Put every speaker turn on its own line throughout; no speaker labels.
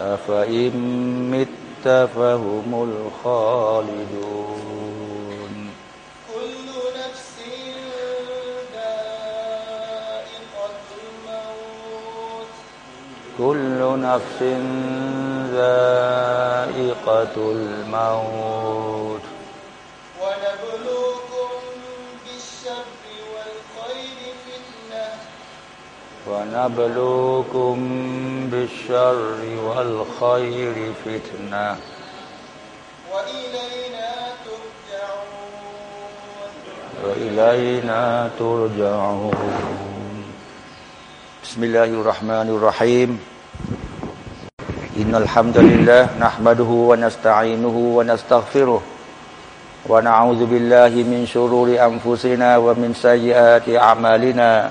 أفإن مت فهم الخالدون.
كل نفس ذائقة الموت.
كل نفس ذائقة الموت.
ونبلوكم بالشر والخير فتنة. وإلينا ترجعون.
وإلينا ترجعون. بسم الله الرحمن الرحيم. إن الحمد لله نحمده ونستعينه ونستغفره ونعوذ بالله من شرور أنفسنا ومن سيئات أعمالنا.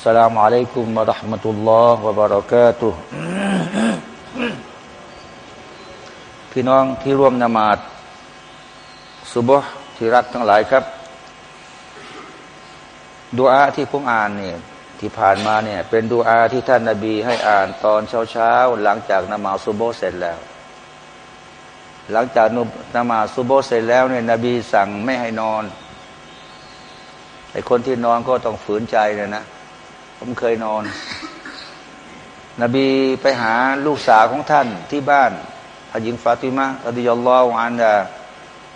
السلام عليكم ورحمة الله وبركاته พี่น้องที่ร่วมนมาดสุบฮ์ที่รักทั้งหลายครับดูอาที่ผมอ่านเนี่ยที่ผ่านมาเนี่ยเป็นดูอาที่ท่านนาบีให้อ่านตอนเช้าเช้าหลังจากนมาสุโบเสร็จแล้ว หลังจากนมาสุโบเสร็จแล้วเนี่ยนบีสั่งไม่ให้นอนไอ้คนที่นอนก็ต้องฝืนใจเลยนะ ผมเคยนอน นบีไปหาลูกสาวของท่านที่บ้านพหญิงฟาติมะรดิยัลลอฮุอันดา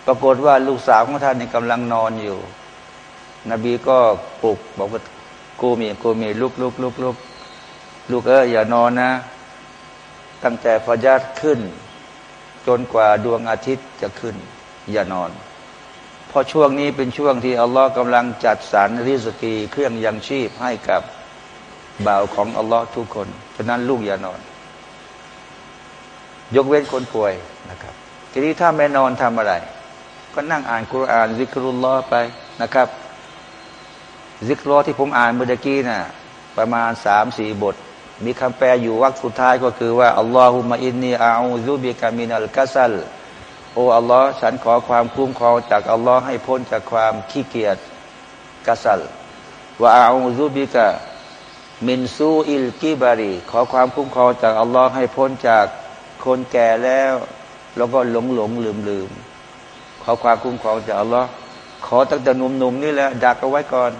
ปรากฏว่าลูกสาวของท่านนี่กำลังนอนอยู่ นบีก็ปลุกบอกว่ากูมีกูมีลุกลุกลุกลุกลูกเอออย่านอนนะ ตั้งแต่พยัดขึ้น จนกว่าดวงอาทิตย์จะขึ้น อย่านอนเพราะช่วงนี้เป็นช่วงที่อัลลอฮ์กำลังจัดสรรริสกีเครื่องยังชีพให้กับ บ่าวของอัลลอฮ์ทุกคนฉะนั้นลูกอย่านอน ยกเว้นคนป่วยนะครับ ทีนี้ถ้าไม่นอนทำอะไร ก็นั่งอ่านกุรานซิกรุลลอฮ์ไปนะครับ ซิกรอที่ผมอ่านเมื่อกี้นะ่ะประมาณสามสี่บท มีคำแปลอยู่วรรคสุดท้ายก็คือว่าอัลลอฮุมะอินนีอาอูซุบิกามินัลกัสัลโอ้อัลลอฮ์ฉันขอความคุ้มครองจากอัลลอฮ์ให้พ้นจากความขี้เกียจกัสัลว่าอาอูซุบิกา มินซูอิลกิบารีขอความคุ้มครองจากอัลลอฮ์ให้พ้นจากคนแก่แล้ว แล้วก็หลงหลงลืมลืมขอความคุ้มครองจากอัลลอฮ์ขอตั้งแต่หนุ่มๆนนี่แหละดักเอาไว้ก่อน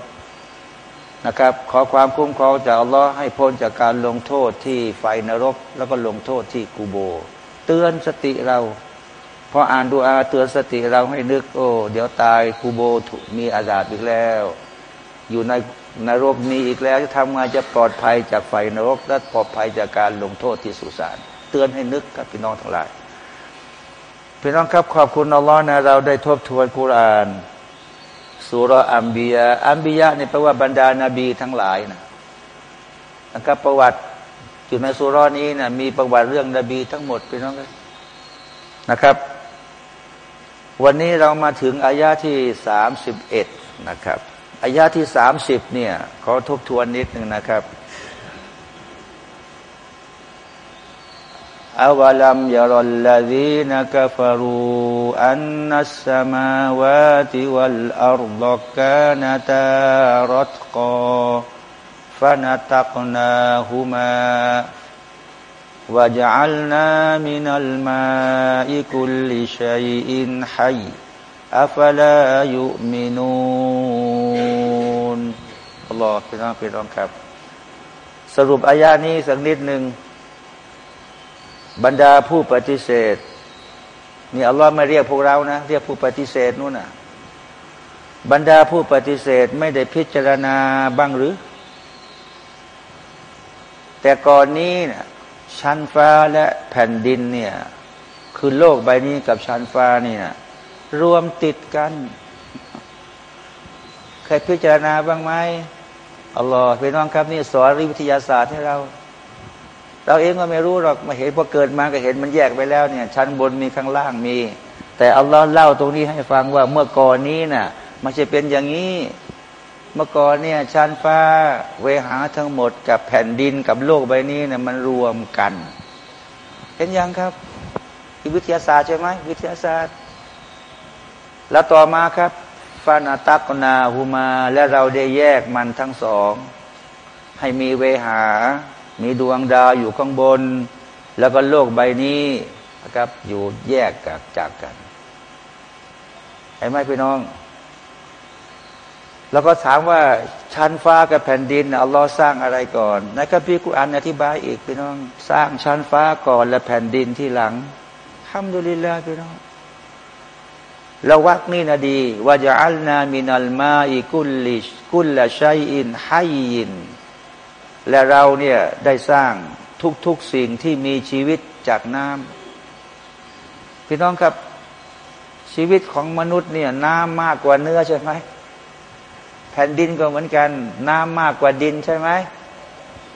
นะครับ ขอความคุ้มครองจากอัลลอฮ์ให้พ้นจากการลงโทษที่ไฟนรก แล้วก็ลงโทษที่กูโบ เตือนสติเราพออ่านดูอาเตือนสติเราให้นึก โอ้ เดี๋ยวตายกูโบมีอาญาอีกแล้ว อยู่ใน นรกนี้อีกแล้วจะทำไงจะปลอดภัยจากไฟนรก และปลอดภัยจากการลงโทษที่สุสานเตือนให้นึกกับพี่น้องทั้งหลายพี่น้องครับขอบคุณอัลลอฮ์นะเราได้ทบทวนกุรานสุรอัมบียาอัมบียาเนี่ยแปลว่าบรรดานาบีทั้งหลายนะนะครับประวัติอยู่ในสุรนี้นะมีประวัติเรื่องนบีทั้งหมดพี่น้องนะครับ วันนี้เรามาถึงอายาที่สามสิบเอ็ดนะครับ อายาที่สามสิบเนี่ย ขอทบทวนนิดหนึ่งนะครับอาวลัมยารลลัดีนักฟารูอันนัสสมาวะติวัลอัรดกานาตารตกอฟานาตักนาหุมาวะจัลนามินัลมาอิคุลิชัยอินฮัย อัฟลายุมินูนอัลลอฮฺพี่น้องพี่น้องครับ สรุปอายานี้สักนิดหนึ่งบรรดาผู้ปฏิเสธนี่อัลลอฮฺไม่เรียกพวกเรานะ เรียกผู้ปฏิเสธนู่นน่ะ บรรดาผู้ปฏิเสธไม่ได้พิจารณาบ้างหรือ แต่ก่อนนี้นะชั้นฟ้าและแผ่นดินเนี่ย คือโลกใบนี้กับชั้นฟ้านี่นะ รวมติดกัน เคยพิจารณาบ้างไหมอัลลอฮ์พี่น้องครับนี่สอนวิทยาศาสตร์ให้เรา เราเองก็ไม่รู้หรอกมาเห็นพอเกิดมาก็เห็นมันแยกไปแล้วเนี่ย ชั้นบนมีข้างล่างมี แต่อัลลอฮ์เล่าตรงนี้ให้ฟังว่าเมื่อก่อนนี้น่ะมันจะเป็นอย่างนี้ เมื่อก่อนเนี่ยชั้นฟ้าเวหาทั้งหมดกับแผ่นดินกับโลกใบนี้เนี่ยมันรวมกัน เห็นยังครับวิทยาศาสตร์ใช่ไหมวิทยาศาสตร์ แล้วต่อมาครับฟานาตักนาหูมา และเราได้แยกมันทั้งสอง ให้มีเวหา มีดวงดาวอยู่ข้างบน แล้วก็โลกใบนี้นะครับอยู่แยกจากกันเห็นไหมพี่น้อง แล้วก็ถามว่าชั้นฟ้ากับแผ่นดินอัลลอฮ์สร้างอะไรก่อนในคัมภีร์กุรอานอธิบายอีกพี่น้อง สร้างชั้นฟ้าก่อนและแผ่นดินที่หลังห้ามดุลิลลาพี่น้อง แล้ววักนี่นะดีว่าจะอัลนามินัลมาอิกุลลิชกุลละชัยอินไฮยิน และเราเนี่ยได้สร้างทุกๆสิ่งที่มีชีวิตจากน้ำพี่น้องครับชีวิตของมนุษย์เนี่ยน้ำมากกว่าเนื้อใช่ไหมแผ่นดินก็เหมือนกัน น้ำมากกว่าดินใช่ไหม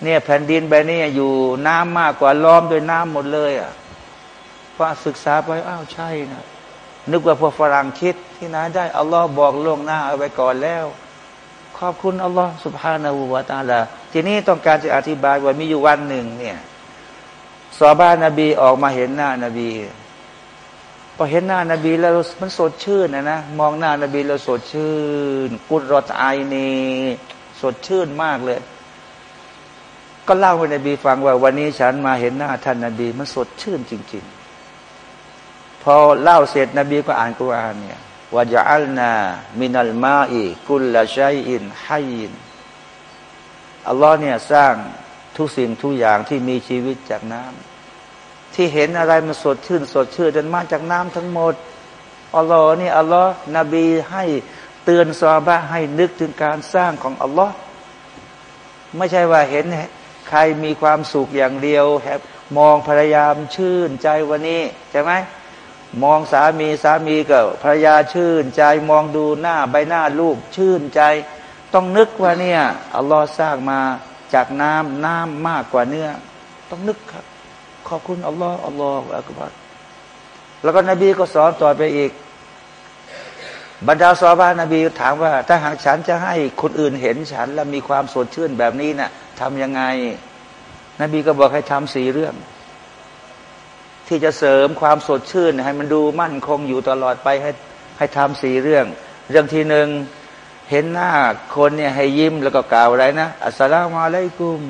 เนี่ยแผ่นดินใบนี้อยู่น้ำมากกว่าล้อมด้วยน้ำหมดเลยอะพอศึกษาไปอ้าวใช่นะ นึกว่าพวกฝรั่งคิดที่ไหนได้อัลลอฮ์บอกล่วงหน้าเอาไว้ก่อนแล้ว ขอบคุณอัลลอฮ์สุบฮานาหูวาตาลาทีนี้ต้องการจะอธิบายว่ามีอยู่วันหนึ่งเนี่ยสอบ้านนบีออกมาเห็นหน้านาบีพอเห็นหน้านาบีแล้วมันสดชื่นนะนะมองหน้านาบีแล้วสดชื่น กุดรถไอนีสดชื่นมากเลย ก็เล่าให้นบีฟังว่าวันนี้ฉันมาเห็นหน้าท่านนาบี มันสดชื่นจริง ๆ พอเล่าเสร็จนบีก็อ่านกุรานเนี่ยวาจะอัลนา มินัลมาอีกุลละชัยอินไฮยินอัลลอฮ์เนี่ยสร้างทุกสิ่งทุกอย่างที่มีชีวิตจากน้ำที่เห็นอะไรมันสดชื่น สดชื่นจนมาจากน้ำทั้งหมดอัลลอฮ์นี่อัลลอฮ์นบีให้เตือนซาบะให้นึกถึงการสร้างของอัลลอฮ์ไม่ใช่ว่าเห็นใครมีความสุขอย่างเดียวแมองภรรยามชื่นใจวันนี้ใช่ไหม มองสามีสามีก็ภรรยาชื่นใจมองดูหน้าใบหน้าลูกชื่นใจ ต้องนึกว่าเนี่ยอัลลอฮ์สร้างมาจากน้ำน้ำมากกว่าเนื้อ ต้องนึกครับ ขอบคุณอัลลอฮ์อัลลอฮ์อักบัรแล้วก็นบีก็สอนต่อไปอีก บรรดาซอบ้านนบีถามว่า ถ้าหากฉันจะให้คนอื่นเห็นฉัน แล้วมีความสดชื่นแบบนี้นะ่ะทำยังไง นบีก็บอกให้ทำสี่เรื่อง ที่จะเสริมความสดชื่น ให้มันดูมั่นคงอยู่ตลอดไปให้ให้ทำสี่เรื่อง เรื่องที่หนึ่งเห็นหน้าคนเนี่ยให้ยิ้มแล้วก็กล่าวอะไรนะอัสสลามุอะลัยกุม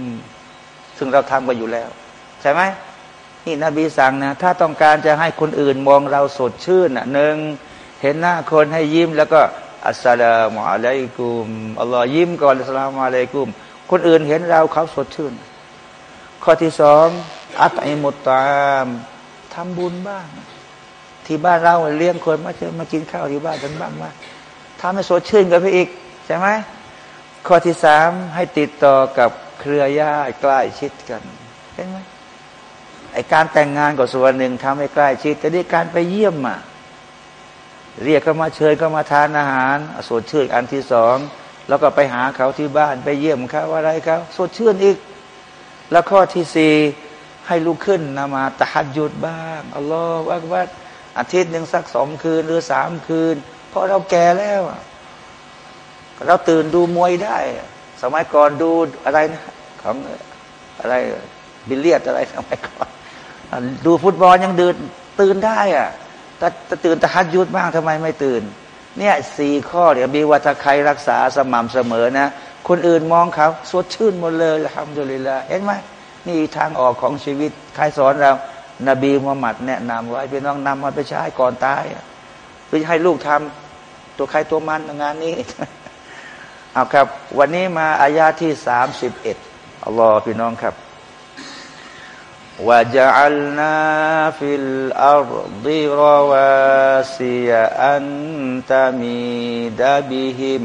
ซึ่งเราทำกันอยู่แล้ว ใช่ไหมนี่นบีสั่งนะถ้าต้องการจะให้คนอื่นมองเราสดชื่นอะหนึ่งเห็นหน้าคนให้ยิ้มแล้วก็อัสสลามุอะลัยกุมอัลลอฮ์ยิ้มก่อนอัสสลามุอะลัยกุม คนอื่นเห็นเราเขาสดชื่น ข้อที่สองอัตอิมุตตาม ทำบุญบ้าง ที่บ้านเราเลี้ยงคนมาเจอมากินข้าวที่บ้านกันบ้างว่าทำให้สดชื่นกันไปอีกใช่ไหมข้อที่สามให้ติดต่อกับเครือญาติใกล้ชิดกันเห็นไหมไอการแต่งงานก็ส่วนหนึ่งทำให้ใกล้ชิด แต่ด้วยการไปเยี่ยมอะเรียกเขามาเชิญเขามาทานอาหารสดชื่นอันที่สองแล้วก็ไปหาเขาที่บ้านไปเยี่ยมเขาอะไรเขาสดชื่นอีก แล้วข้อที่สี่ ให้ลุกขึ้นนมาตะหัดหยุดบ้างอัลลอฮฺว่าว่าอาทิตย์หนึ่งสักสองคืนหรือสามคืน เพราะเราแก่แล้วเราตื่นดูมวยได้ สมัยก่อนดูอะไรนะของอะไรบิลเลียดอะไรสมัยก่อนดูฟุตบอลยังดื่นตื่นได้อะแต่ตื่นตะหัดยุดบ้างทำไมไม่ตื่น เนี่ยสี่ข้อเดี๋ยวมีวัตใครรักษาสม่ำเสมอนะ คนอื่นมองเขาสดชื่นหมดเลยทำดุลิละเห็นไหม นี่ทางออกของชีวิตใครสอนเรานบีมุฮัมมัดแนะนำไว้พี่น้องนำมาไปใช้ก่อนตายไปให้ลูกทำตัวใครตัวมันงานนี้เอาครับ วันนี้มาอายาที่สามสิบเอ็ดอัลลอฮ์พี่น้องครับوجعلنا في الأرض رواسي أن تميد بهم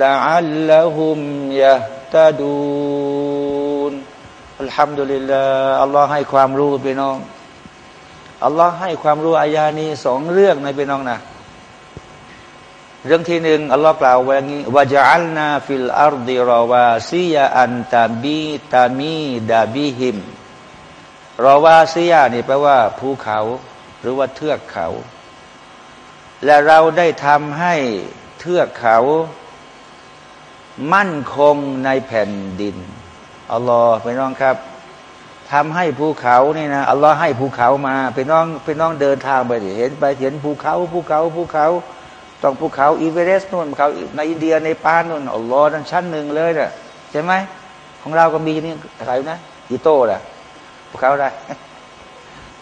لعلهم يهتدون الحمد لله อัลลอฮ์ให้ความรู้พี่น้องอัลลอฮ์ให้ความรู้อายานี้สองเรื่องในพี่น้องนะเรื่องที่หนึ่งอัลลอฮ์กล่าวไว้อย่างนี้وجعلنا في الأرض رواسي أن تميدตามีดาบิหิมรอวาซียานี่แปลว่าภูเขาหรือว่าเทือกเขา และเราได้ทำให้เทือกเขา มั่นคงในแผ่นดินอัลลอฮ์พี่น้องครับทำให้ภูเขานี่นะอัลลอฮ์ให้ภูเขามาพี่น้องพี่น้องเดินทางไปเห็นไปเห็นภูเขาภูเขาภูเขาต้องภูเขาอีเวเรสต์นู่นภูเขาในอินเดียในปานนู่นอัลลอฮ์นั้นชั้นหนึ่งเลยเนี่ยใช่ไหมของเราก็มีนี่อะไรนะอีโต้แหละภูเขาอะไร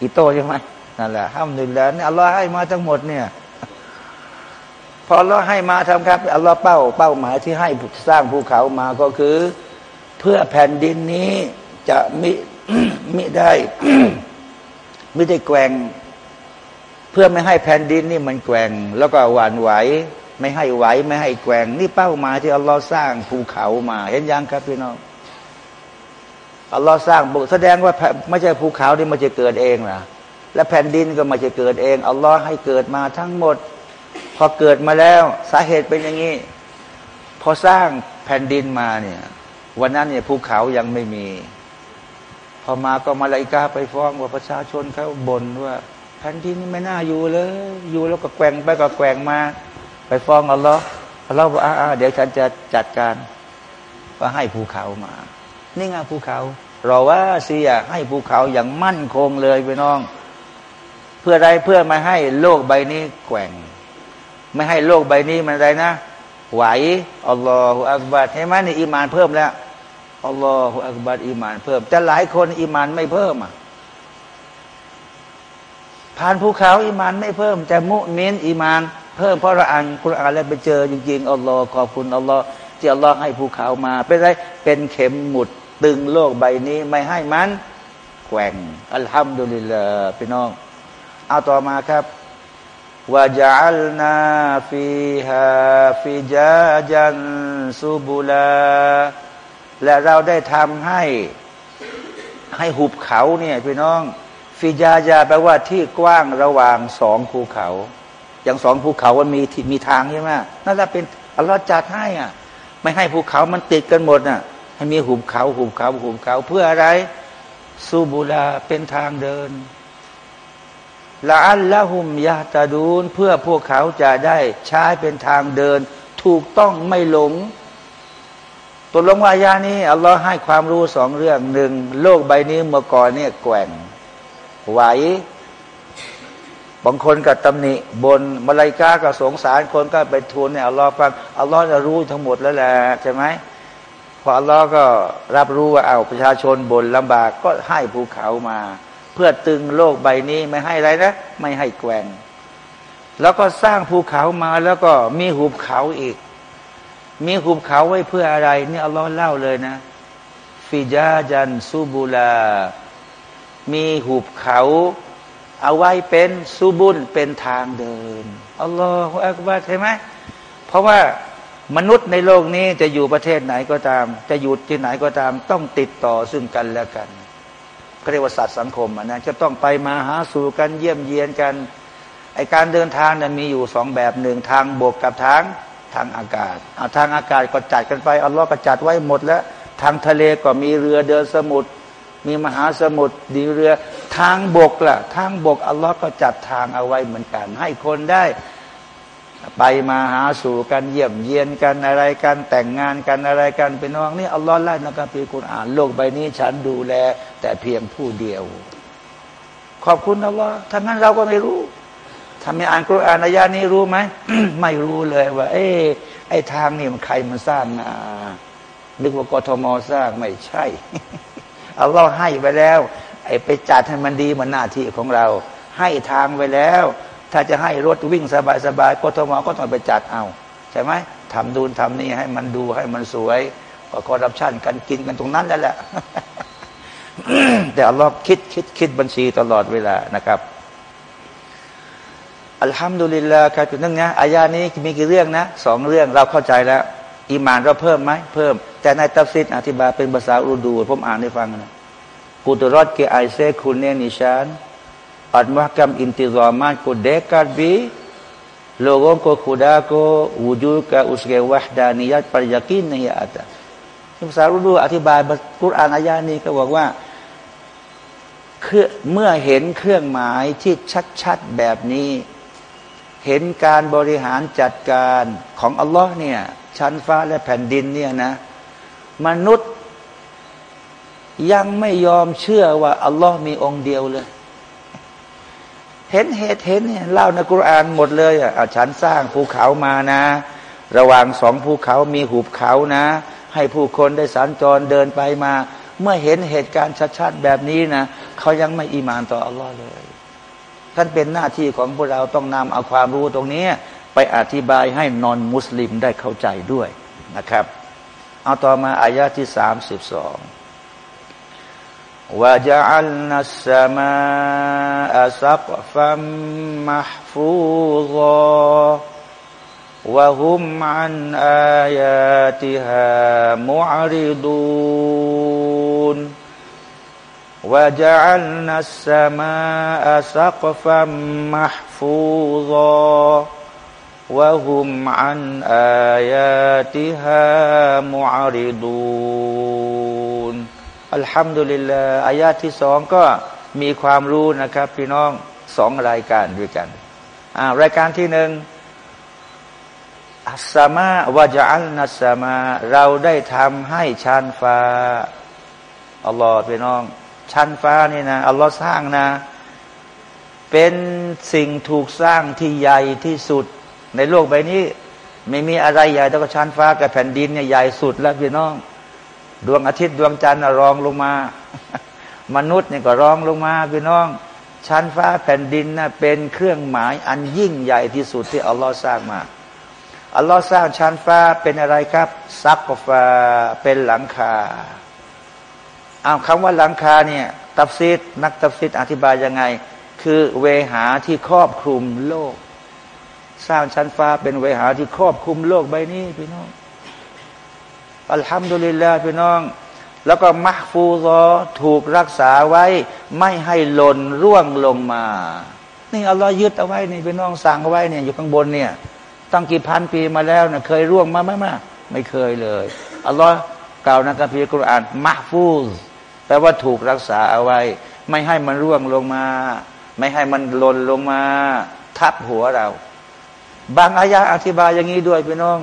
อีโต้ใช่ไหมนั่นแหละห้ามหนึ่งแล้วนี่อัลลอฮ์ให้มาทั้งหมดเนี่ย พอเราให้มาทำครับอัลลอฮ์เป้าเป้าหมายที่ให้สร้างภูเขามาก็คือ เพื่อแผ่นดินนี้จะมิมิได้ไม่ได้แกว่ง เพื่อไม่ให้แผ่นดินนี่มันแกว่ง แล้วก็หวานไหว ไม่ให้ไหวไม่ให้แกว่ง นี่เป้าหมายที่อัลลอฮ์สร้างภูเขามา เห็นยังครับพี่น้องอัลลอฮ์สร้างบุแสดงว่าไม่ใช่ภูเขาที่มันจะเกิดเองนะและแผ่นดินก็มาจะเกิดเองอัลลอฮ์ให้เกิดมาทั้งหมด พอเกิดมาแล้วสาเหตุเป็นอย่างนี้ พอสร้างแผ่นดินมาเนี่ย วันนั้นเนี่ยภูเขายังไม่มี พอมาก็มาลายกาไปฟ้องว่าประชาชนเขาบ่นว่าแผ่นดินนี่ไม่น่าอยู่เลย อยู่แล้วก็แกว่งไปก็แกว่งมา ไปฟ้องอัลลอฮ์อัลลอฮ์บอกอ่าเดี๋ยวฉันจะจัดการว่าให้ภูเขามา นี่ไงภูเขาเราว่าเสียให้ภูเขาอย่างมั่นคงเลยไปน้อง เพื่ออะไรเพื่อมาให้โลกใบนี้แกว่ง ไม่ให้โลกใบนี้มันอะไรนะ ไหวอัลลอฮฺอักบัดเห็นไหมนี่อีมานเพิ่มแล้วالله أكبر อีมานเพิ่ม แต่หลายคนอีมานไม่เพิ่มอะผ่านภูเขาอีมานไม่เพิ่ม แต่มุมินอีมาน เพิ่มเพราะเราอ่านคุรานแล้วไปเจอจริงๆอัลลอฮ์ขอบคุณอัลลอฮ์ที่อัลลอฮ์ให้ภูเขามา เป็นไรเป็นเข็มหมุดตรึงโลกใบนี้ไม่ให้มันแกว่งالحمد لله พี่น้อง เอาต่อมาครับ وجعلنا فيهاฟิจาจันซูบุลา และเราได้ทำให้ให้หุบเขาเนี่ยพี่น้อง ฟิจาจาแปลว่าที่กว้างระหว่างสองภูเขา อย่างสองภูเขามันมีมีทางใช่ไหมนั่นแหละเป็นอัลลอฮ์จัดให้อะ ไม่ให้ภูเขามันติดกันหมดน่ะ ให้มีหุบเขาหุบเขาหุบเขาเพื่ออะไร ซูบุลาเป็นทางเดิน ละอัลละหุมยาตาดูนเพื่อพวกเขาจะได้ใช้เป็นทางเดิน ถูกต้องไม่หลงตัวลงวายานี้อัลลอฮ์ให้ความรู้สองเรื่องหนึ่งโลกใบนี้เมื่อก่อนเนี่ยแกว่งไหวบางคนกับตำหนิบนมาลายกากับสงสารคนก็ไปทูลเนี่ยอัลลอฮ์ฟังอัลลอฮ์จะรู้ทั้งหมดแล้วแหละใช่ไหมพออัลลอฮ์ก็รับรู้ว่าเอาประชาชนบนลำบากก็ให้ภูเขามา เพื่อตึงโลกใบนี้ไม่ให้อะไรนะ ไม่ให้แกว่งแล้วก็สร้างภูเขามาแล้วก็มีหุบเขาอีก มีหุบเขาไว้เพื่ออะไรนี่อัลลอฮ์เล่าเลยนะ ฟิจาจันซูบูลา มีหุบเขา เอาไว้เป็นซูบุลเป็นทางเดินอัลลอฮฺอักบารใช่ไหมเพราะว่ามนุษย์ในโลกนี้จะอยู่ประเทศไหนก็ตาม จะอยู่ที่ไหนก็ตาม ต้องติดต่อซึ่งกันและกัน เรียกว่าสัตว์สังคมนะจะต้องไปมาหาสู่กันเยี่ยมเยียนกันไอการเดินทางนั้นมีอยู่สองแบบหนึ่งทางบกกับทางทางอากาศเอาทางอากาศก็จัดกันไปอัลลอฮ์ก็จัดไว้หมดแล้วทางทะเลก็มีเรือเดินสมุทรมีมหาสมุทรดีเรือทางบกล่ะ ทางบกอัลลอฮ์ก็จัดทางเอาไว้เหมือนกัน ให้คนได้ ไปมาหาสู่กันเยี่ยมเยียนกันอะไรกันแต่งงานกันอะไรกันเป็นน้องนี่อัลลอฮ์ไล่นะครับพี่คุณอ่านโลกใบนี้ ฉันดูแล แต่เพียงผู้เดียว ขอบคุณอัลลอฮ์ถ้างั้นเราก็ไม่รู้ทำไม่อ่านกุรอานอายานี้รู้ไหมไม่รู้เลยว่า เอ้ไอ้ทางนี่มันใครมันสร้างนะนึกว่ากทมสร้างไม่ใช่อัลลอฮ์ให้ไปแล้ว ไอ้ไปจัดให้มันดีมันหน้าที่ของเรา ให้ทางไปแล้ว ถ้าจะให้รถวิ่งสบายๆกทมก็ต้องไปจัดเอา ใช่ไหมทำดูนทำนี่ให้มันดูให้มันสวยก็คอร์รัปชันกันกินกันตรงนั้นแล้วแหละแต่อัลลอฮ์คิดคิดคิดบัญชีตลอดเวลานะครับอัลฮัมดุลิลลาห์ครับจุดนึงนะอายานี้มีกี่เรื่องนะสองเรื่องเราเข้าใจแล้วอีมานเราเพิ่มไหมเพิ่ม แต่ในตัฟซิดอธิบายเป็นภาษาอูดู ผมอ่านให้ฟังนะกุตรอดเกไอเซคุณเนนิชาน Al-Muhkam Intizamat ku dekat bi lorong ku kuda ku wujud ka usre wahdaniyat pada yakin ni ada ที่ภาษารู้ดูอธิบายบกุรานอายานี้ก็บอกว่าเมื่อเห็นเครื่องหมายที่ชัดๆแบบนี้ เห็นการบริหารจัดการของอัลลอฮ์เนี่ยชั้นฟ้าและแผ่นดินเนี่ยนะ มนุษย์ยังไม่ยอมเชื่อว่าอัลลอฮ์มีองค์เดียวเลย เห็นเหตุเห็นเนี่ยเล่าในกุรานหมดเลยอะฉันสร้างภูเขามานะ ระหว่างสองภูเขามีหุบเขานะ ให้ผู้คนได้สัญจรเดินไปมา เมื่อเห็นเหตุการณ์ชัดๆแบบนี้นะเขายังไม่อีมานต่ออัลลอฮ์เลยท่านเป็นหน้าที่ของพวกเราต้องนำเอาความรู้ตรงนี้ ไปอธิบายให้นอนมุสลิมได้เข้าใจด้วยนะครับ เอาต่อมาอายาที่สามสิบสอง وجعلنا السماء سقفا محفوظا وهم عن آياتها معرضون. وجعلنا السماء سقفا محفوظا وهم عن آياتها معرضون. อัลฮัมดุลิลลาอายาที่สองก็มีความรู้นะครับ พี่น้องสองรายการด้วยกันอ่ารายการที่หนึ่งอัสมาวาจัลนัสมา เราได้ทำให้ชั้นฟ้าอัลลอฮ์พี่น้อง ชั้นฟ้านี่นะอัลลอฮ์สร้างนะ เป็นสิ่งถูกสร้างที่ใหญ่ที่สุด ในโลกใบนี้ ไม่มีอะไรใหญ่เท่ากับชั้นฟ้ากับแผ่นดินเนี่ยใหญ่สุดแล้วพี่น้อง ดวงอาทิตย์ดวงจันทร์รองลงมา มนุษย์เนี่ยก็รองลงมาพี่น้อง ชั้นฟ้าแผ่นดินน่ะเป็นเครื่องหมายอันยิ่งใหญ่ที่สุดที่อัลลอฮ์สร้างมาอัลลอฮ์สร้างชั้นฟ้าเป็นอะไรครับسقفا เป็นหลังคาเอาคำว่าหลังคาเนี่ยตัฟซีรนักตัฟซีรอธิบายยังไง คือเวหาที่ครอบคลุมโลก สร้างชั้นฟ้าเป็นเวหาที่ครอบคลุมโลกใบนี้พี่น้อง อัลฮัมดุลิลลาห์พี่น้อง แล้วก็มักฟูซอถูกรักษาไว้ ไม่ให้หล่นร่วงลงมา นี่อัลลอฮ์ยึดเอาไว้นี่พี่น้องสั่งเอาไว้เนี่ยอยู่ข้างบนเนี่ยตั้งกี่พันปีมาแล้วเนี่ยเคยร่วงมาไหมมาไม่เคยเลยอัลลอฮ์กล่าวในคัมภีร์กุรอานมักฟูซแปลว่าถูกรักษาเอาไว้ ไม่ให้มันร่วงลงมา ไม่ให้มันหล่นลงมา ทับหัวเรา บางอายะอธิบายอย่างนี้ด้วยพี่น้อง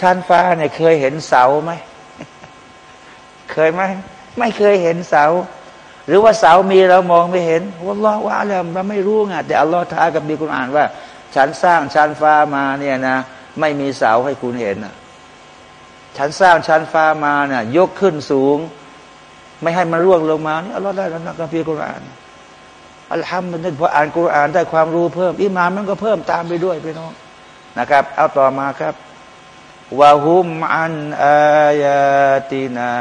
ชั้นฟ้าเนี่ยเคยเห็นเสาไหม เคยไหม ไม่เคยเห็นเสา หรือว่าเสามีเรามองไม่เห็นว่าล้อว่าแล้วเราไม่รู้ไงแต่อัลลอฮฺท้ากับมีคุณอ่านว่า ฉันสร้างชั้นฟ้ามาเนี่ยนะ ไม่มีเสาให้คุณเห็นฉันสร้างชั้นฟ้ามาเนี่ยยกขึ้นสูง ไม่ให้มันร่วงลงมานี่อัลลอฮฺได้แล้วนะกับพีกุรอานอัลฮัมดุลิลพออ่านกุรอานได้ความรู้เพิ่มอิมานมันก็เพิ่มตามไปด้วยพี่น้องนะครับ เอาต่อมาครับ วะฮุมอันอายาตินา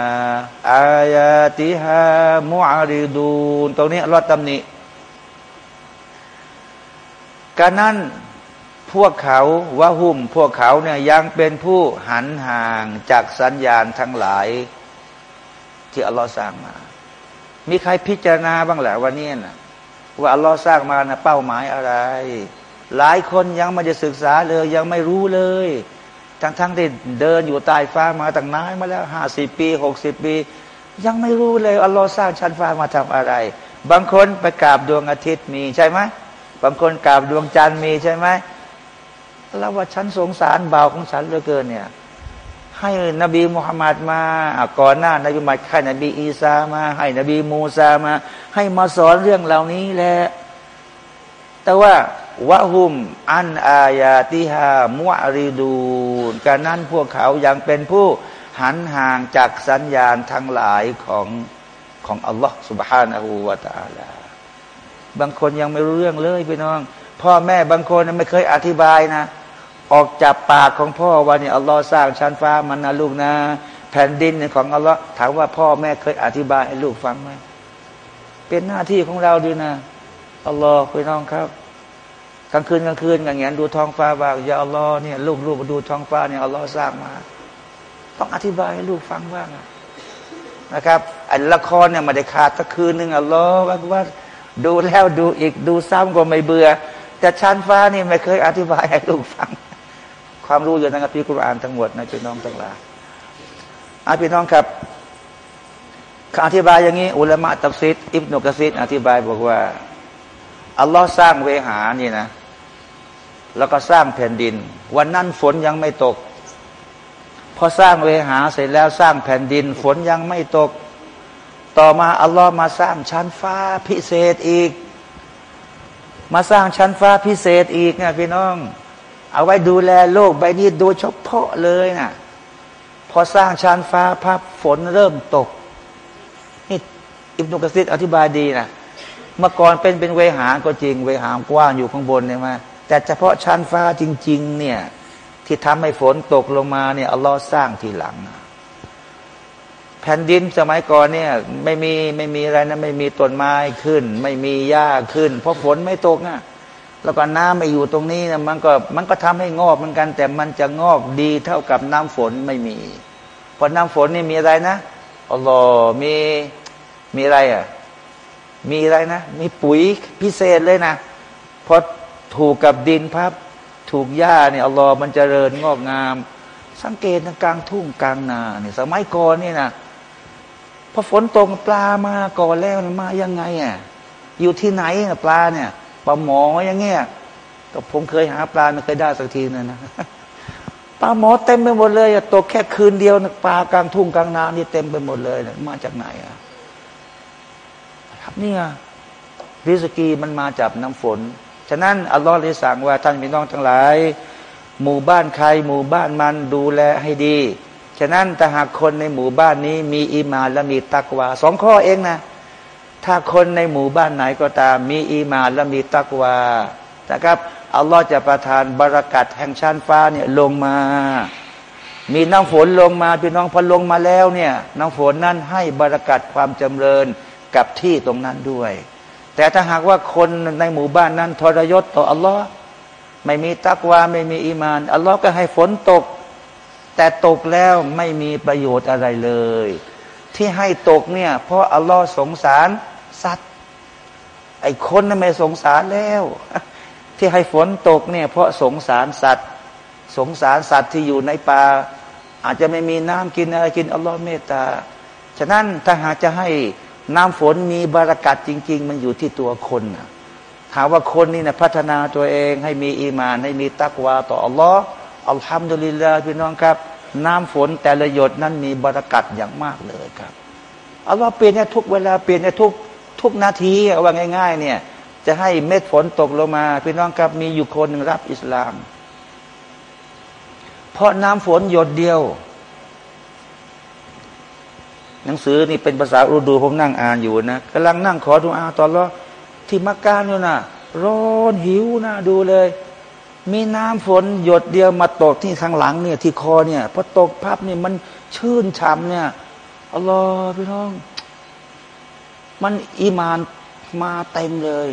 อายาติฮามุอาริดูนตรงนี้รอดตำหนิการนั้นพวกเขาวะหุมพวกเขาเนี่ยยังเป็นผู้หันห่างจากสัญญาณทั้งหลาย ที่อัลลอฮ์สร้างมา มีใครพิจารณาบ้างแหละวันนี้นะว่าอัลลอฮ์สร้างมานะเป้าหมายอะไร หลายคนยังไม่ได้ศึกษาเลย ยังไม่รู้เลย ทั้งทั้งที่เดินอยู่ใต้ฟ้ามาตั้งนานมาแล้วห้าสิบปีหกสิบปี ยังไม่รู้เลยอัลลอฮ์สร้างชั้นฟ้ามาทำอะไร บางคนไปกราบดวงอาทิตย์มีใช่ไหมบางคนกราบดวงจันทร์มีใช่ไหมเราว่าฉันสงสารเบาของฉันเหลือเกินเนี่ย ให้นบีมุฮัมมัดมาก่อนหน้านบีมุฮัมมัดให้นบีอีสามา ให้นบีมูซามา ให้มาสอนเรื่องเหล่านี้แหละแต่ว่า วะฮุมอันอายาติฮามุอริดูนการนั้นพวกเขายังเป็นผู้หันห่างจากสัญญาณทั้งหลายของของอัลลอฮ์ سبحانه และ تعالى บางคนยังไม่รู้เรื่องเลยพี่น้อง พ่อแม่บางคนไม่เคยอธิบายนะ ออกจากปากของพ่อว่านี่อัลลอฮ์สร้างชั้นฟ้ามันนะลูกนะ แผ่นดินของอัลลอฮ์ถามว่าพ่อแม่เคยอธิบายให้ลูกฟังไหมเป็นหน้าที่ของเราด้วยนะอัลลอฮ์พี่น้องครับ กลางคืนกลางคืนอย่างเงี้ยดูท้องฟ้าว่าอย่าอัลลอฮ์เนี่ยลูกลูกมาดูท้องฟ้าเนี่ยอัลลอฮ์สร้างมา ต้องอธิบายให้ลูกฟังบ้างนะครับอันละครเนี่ยมาได้ขาดสักคืนหนึ่งอัลลอฮ์ว่าว่าดูแล้วดูอีกดูซ้ำก็ไม่เบื่อ แต่ชั้นฟ้านี่ไม่เคยอธิบายให้ลูกฟัง ความรู้อยู่ในคัมภีร์กุรอานทั้งหมดนะพี่น้องทั้งหลายอาพี่น้องครับอธิบายอย่างนี้ อุลามะตับซิดอิบนุกะซิดอธิบายบอกว่า อัลลอฮ์สร้างเวหานี่นะ แล้วก็สร้างแผ่นดิน วันนั้นฝนยังไม่ตก พอสร้างเวหาเสร็จแล้วสร้างแผ่นดิน ฝนยังไม่ตก ต่อมาอัลลอฮ์มาสร้างชั้นฟ้าพิเศษอีก มาสร้างชั้นฟ้าพิเศษอีกนะพี่น้อง เอาไว้ดูแลโลกใบนี้โดยเฉพาะเลยนะพอสร้างชั้นฟ้าพับฝนเริ่มตกนี่อิบนุกะซิดอธิบายดีนะ เมื่อก่อนเป็นเป็นเวหาก็จริง เวหากว้างอยู่ข้างบนเนี่ยมาแต่เฉพาะชั้นฟ้าจริง ๆ เนี่ย ที่ทำให้ฝนตกลงมาเนี่ยอัลลอฮ์สร้างทีหลัง แผ่นดินสมัยก่อนเนี่ย ไม่มีไม่มีอะไรนะไม่มีต้นไม้ขึ้น ไม่มีหญ้าขึ้น เพราะฝนไม่ตกนะแล้วก็น้ำไม่อยู่ตรงนี้นะมันก็มันก็ทำให้งอกเหมือนกัน แต่มันจะงอกดีเท่ากับน้ำฝนไม่มีเพราะน้ำฝนนี่มีอะไรนะอัลลอฮ์มีมีอะไรอะ มีอะไรนะ มีปุ๋ยพิเศษเลยนะพอถูกกับดินพับถูกหญ้าเนี่ยอัลลอฮ์มันจเจริญงอกงาม สังเกตกลางทุ่งกลางนาเนี่ยสมัยก่อนนี่นะพอฝนตกปลามาก่อนแล้วมายังไงอะอยู่ที่ไหนปลาเนี่ยปลาหมออย่างเงี้ยก็ผมเคยหาปลาไม่เคยได้สักทีนึงนะปลาหมอเต็มไปหมดเลยตกแค่คืนเดียวปลากลางทุ่งกลางนานี่เต็มไปหมดเลยมาจากไหนอะ เนี่ยริสกีมันมาจากน้ำฝน ฉะนั้นอัลลอฮ์เลยสั่งว่าท่านพี่น้องทั้งหลาย หมู่บ้านใครหมู่บ้านมันดูแลให้ดี ฉะนั้นถ้าหากคนในหมู่บ้านนี้มีอีมานและมีตักวาสองข้อเองนะ ถ้าคนในหมู่บ้านไหนก็ตาม มีอีมานและมีตักวานะครับอัลลอฮ์จะประทานบารักัดแห่งชั้นฟ้าเนี่ยลงมา มีน้ำฝนลงมาพี่น้องพอลงมาแล้วเนี่ยน้ำฝนนั้นให้บารักัดความจำเริญ กับที่ตรงนั้นด้วย แต่ถ้าหากว่าคนในหมู่บ้านนั้น ทรยศต่ออัลลอฮ์ไม่มีตักวาไม่มีอีมาน อัลลอฮ์ก็ให้ฝนตก แต่ตกแล้วไม่มีประโยชน์อะไรเลย ที่ให้ตกเนี่ย เพราะอัลลอฮ์สงสารสัตว์ ไอ้คนนั้นไม่สงสารแล้ว ที่ให้ฝนตกเนี่ย เพราะสงสารสัตว์ สงสารสัตว์ที่อยู่ในป่าอาจจะไม่มีน้ำกินอะไรกินอัลลอฮ์เมตตา ฉะนั้นถ้าหากจะให้ น้ำฝนมีบารักัดจริง ๆ มันอยู่ที่ตัวคนนะถามว่าคนนี่นะพัฒนาตัวเองให้มีอีมาน ให้มีตักวา ต่ออัลลอฮ์อัลฮัมดุลิลลาห์พี่น้องครับ น้ำฝนแต่ละหยดนั้นมีบารักัดอย่างมากเลยครับอัลลอฮ์เปลี่ยนในทุกเวลาเปลี่ยนในทุกทุกนาทีเอาว่าง่าย ๆ เนี่ย จะให้เม็ดฝนตกลงมา พี่น้องครับมีอยู่คนหนึ่งรับอิสลาม เพราะน้ำฝนหยดเดียว หนังสือนี่เป็นภาษาอุดูผมนั่งอ่านอยู่นะกำลังนั่งขอดูอาตอนละที่มักกะอยู่นะร้อนหิวนะดูเลย มีน้ำฝนหยดเดียวมาตกที่ข้างหลังเนี่ยที่คอเนี่ยพอตกพับเนี่ยมันชื่นฉ่ำเนี่ยอัลลอฮ์พี่น้อง มันอีมานมาเต็มเลย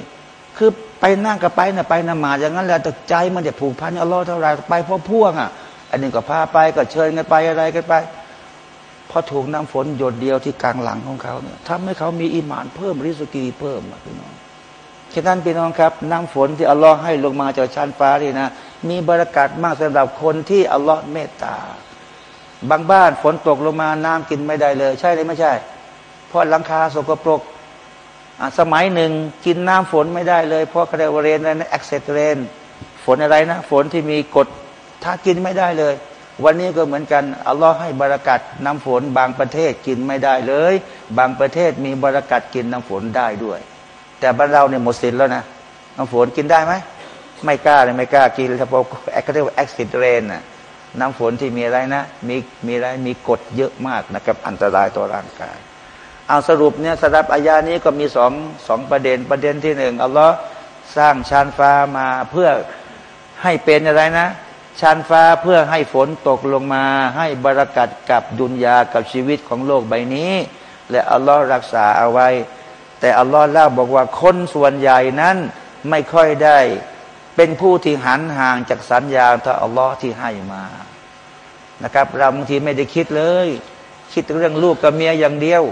คือไปนั่งกับไปนะไปนมาอย่างนั้นแหละแต่ใจมันจะผูกพันอัลลอฮ์เท่าไรไปเพราะพ่วงอะ อันนี้ก็พาไปก็เชิญกันไปอะไรกันไป พอถูกน้ำฝนหยดเดียวที่กลางหลังของเขาเนี่ยทำให้เขามีอิมานเพิ่มริสกีเพิ่มพี่น้องฉะนั้นพี่น้องครับ น้ำฝนที่อัลลอฮ์ให้ลงมาจากชั้นฟ้านี่นะ มีบรรยากาศมากสำหรับคนที่อัลลอฮ์เมตตา บางบ้านฝนตกลงมาน้ำกินไม่ได้เลย ใช่หรือไม่ใช่ เพราะหลังคาสกปรกสมัยหนึ่งกินน้ำฝนไม่ได้เลย เพราะคาrain อะไรนะ acid rain ฝนอะไรนะ ฝนที่มีกรดถ้ากินไม่ได้เลย วันนี้ก็เหมือนกันอัลลอฮ์ให้บะรอกัตน้ำฝน บางประเทศกินไม่ได้เลย บางประเทศมีบะรอกัตกินน้ำฝนได้ด้วย แต่บ้านเราเนี่ยหมดสิทธิ์แล้วนะน้ำฝนกินได้ไหมไม่กล้าเลยไม่กล้ากินเฉพาะแอคเรียกว่า acid rain น่ะน้ำฝนที่มีอะไรนะ มีมีอะไรมีกรดเยอะมากนะครับ อันตรายต่อร่างกาย เอาสรุปเนี่ยสำหรับอายานี้ก็มีสองสองประเด็นประเด็นที่หนึ่งอัลลอฮ์สร้างชานฟ้ามาเพื่อให้เป็นอะไรนะ ชานฟ้าเพื่อให้ฝนตกลงมา ให้บรารักัดกับดุนยากับชีวิตของโลกใบนี้ และอัลลอฮ์รักษาเอาไว้ แต่อัลลอฮ์เล่าบอกว่าคนส่วนใหญ่นั้นไม่ค่อยได้เป็นผู้ที่หันห่างจากสัญญาท่าอัลลอฮ์ที่ให้มานะครับ เราบางทีไม่ได้คิดเลย คิดเรื่องลูกกับเมียอย่างเดียว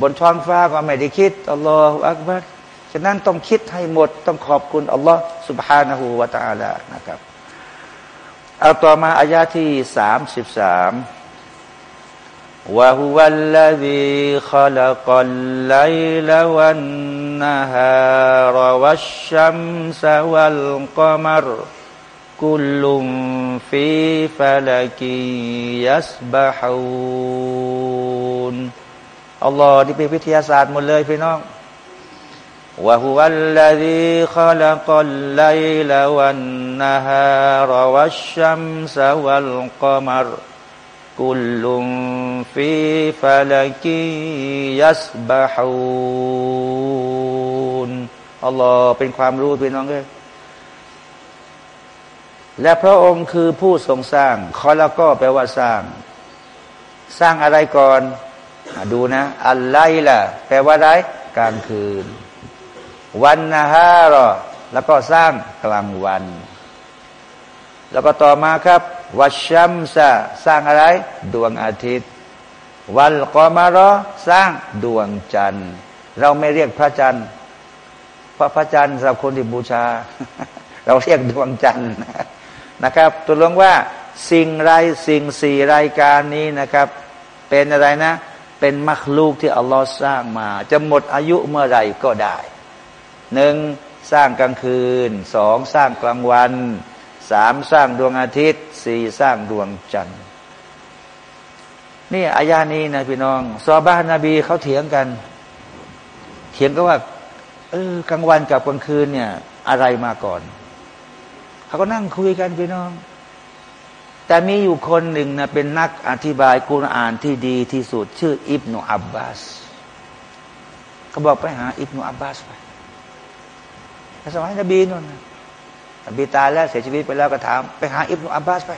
บนท้องฟ้าก็ไม่ได้คิดอัลลอฮฺอักบัรฉะนั้นต้องคิดให้หมด ต้องขอบคุณอัลลอฮ์ سبحانه และ تعالى นะครับ อาต่อมาอายาที่สามสิบสามวะฮุวัลลดีขลักัลไลลวันนฮารวัชชัมสวัลกมรกุลุมฟีฟลกิยัสบะฮูนอัลลอฮ์นี่เป็นวิทยาศาสตร์หมดเลยพี่น้อง وهو الذي خلق الليل والنهار والشمس والقمر كل في فلك يسبحون อัลลอฮ์เป็นความรู้พี่น้องเลยและพระองค์คือผู้ทรงสร้างคอละก็แปลว่าสร้าง สร้างอะไรก่อนดูนะ อัลไลล่ะแปลว่าอะไรกลางคืน วันนะฮารอแล้วก็สร้างกลางวัน แล้วก็ต่อมาครับ วัชชัมซะสร้างอะไร ดวงอาทิตย์ วันกอมารอสร้างดวงจันทร์ เราไม่เรียกพระจันทร์เพราะพระจันทร์สำหรับคนที่บูชา เราเรียกดวงจันทร์นะครับตัวลงว่าสิ่งไรสิ่งสี่รายการนี้นะครับ เป็นอะไรนะ เป็นมัคลูกที่อัลลอฮ์สร้างมา จะหมดอายุเมื่อไรก็ได้ หนึ่งสร้างกลางคืนสองสร้างกลางวันสามสร้างดวงอาทิตย์สี่สร้างดวงจันทร์นี่อายานี้นะพี่น้องซอบ้านนบีเขาเถียงกัน เถียงก็ว่าเออกลางวันกับกลางคืนเนี่ย อะไรมาก่อน เขาก็นั่งคุยกันพี่น้อง แต่มีอยู่คนหนึ่งนะเป็นนักอธิบายกุรอานที่ดีที่สุด ชื่ออิบนุอับบาสเขาบอกไปหาอิบนุอับบาสไป สมัยนบีนู่นนบีตายแล้วเสียชีวิตไปแล้วก็ถาม ไปหาอิบนุอับบาสไป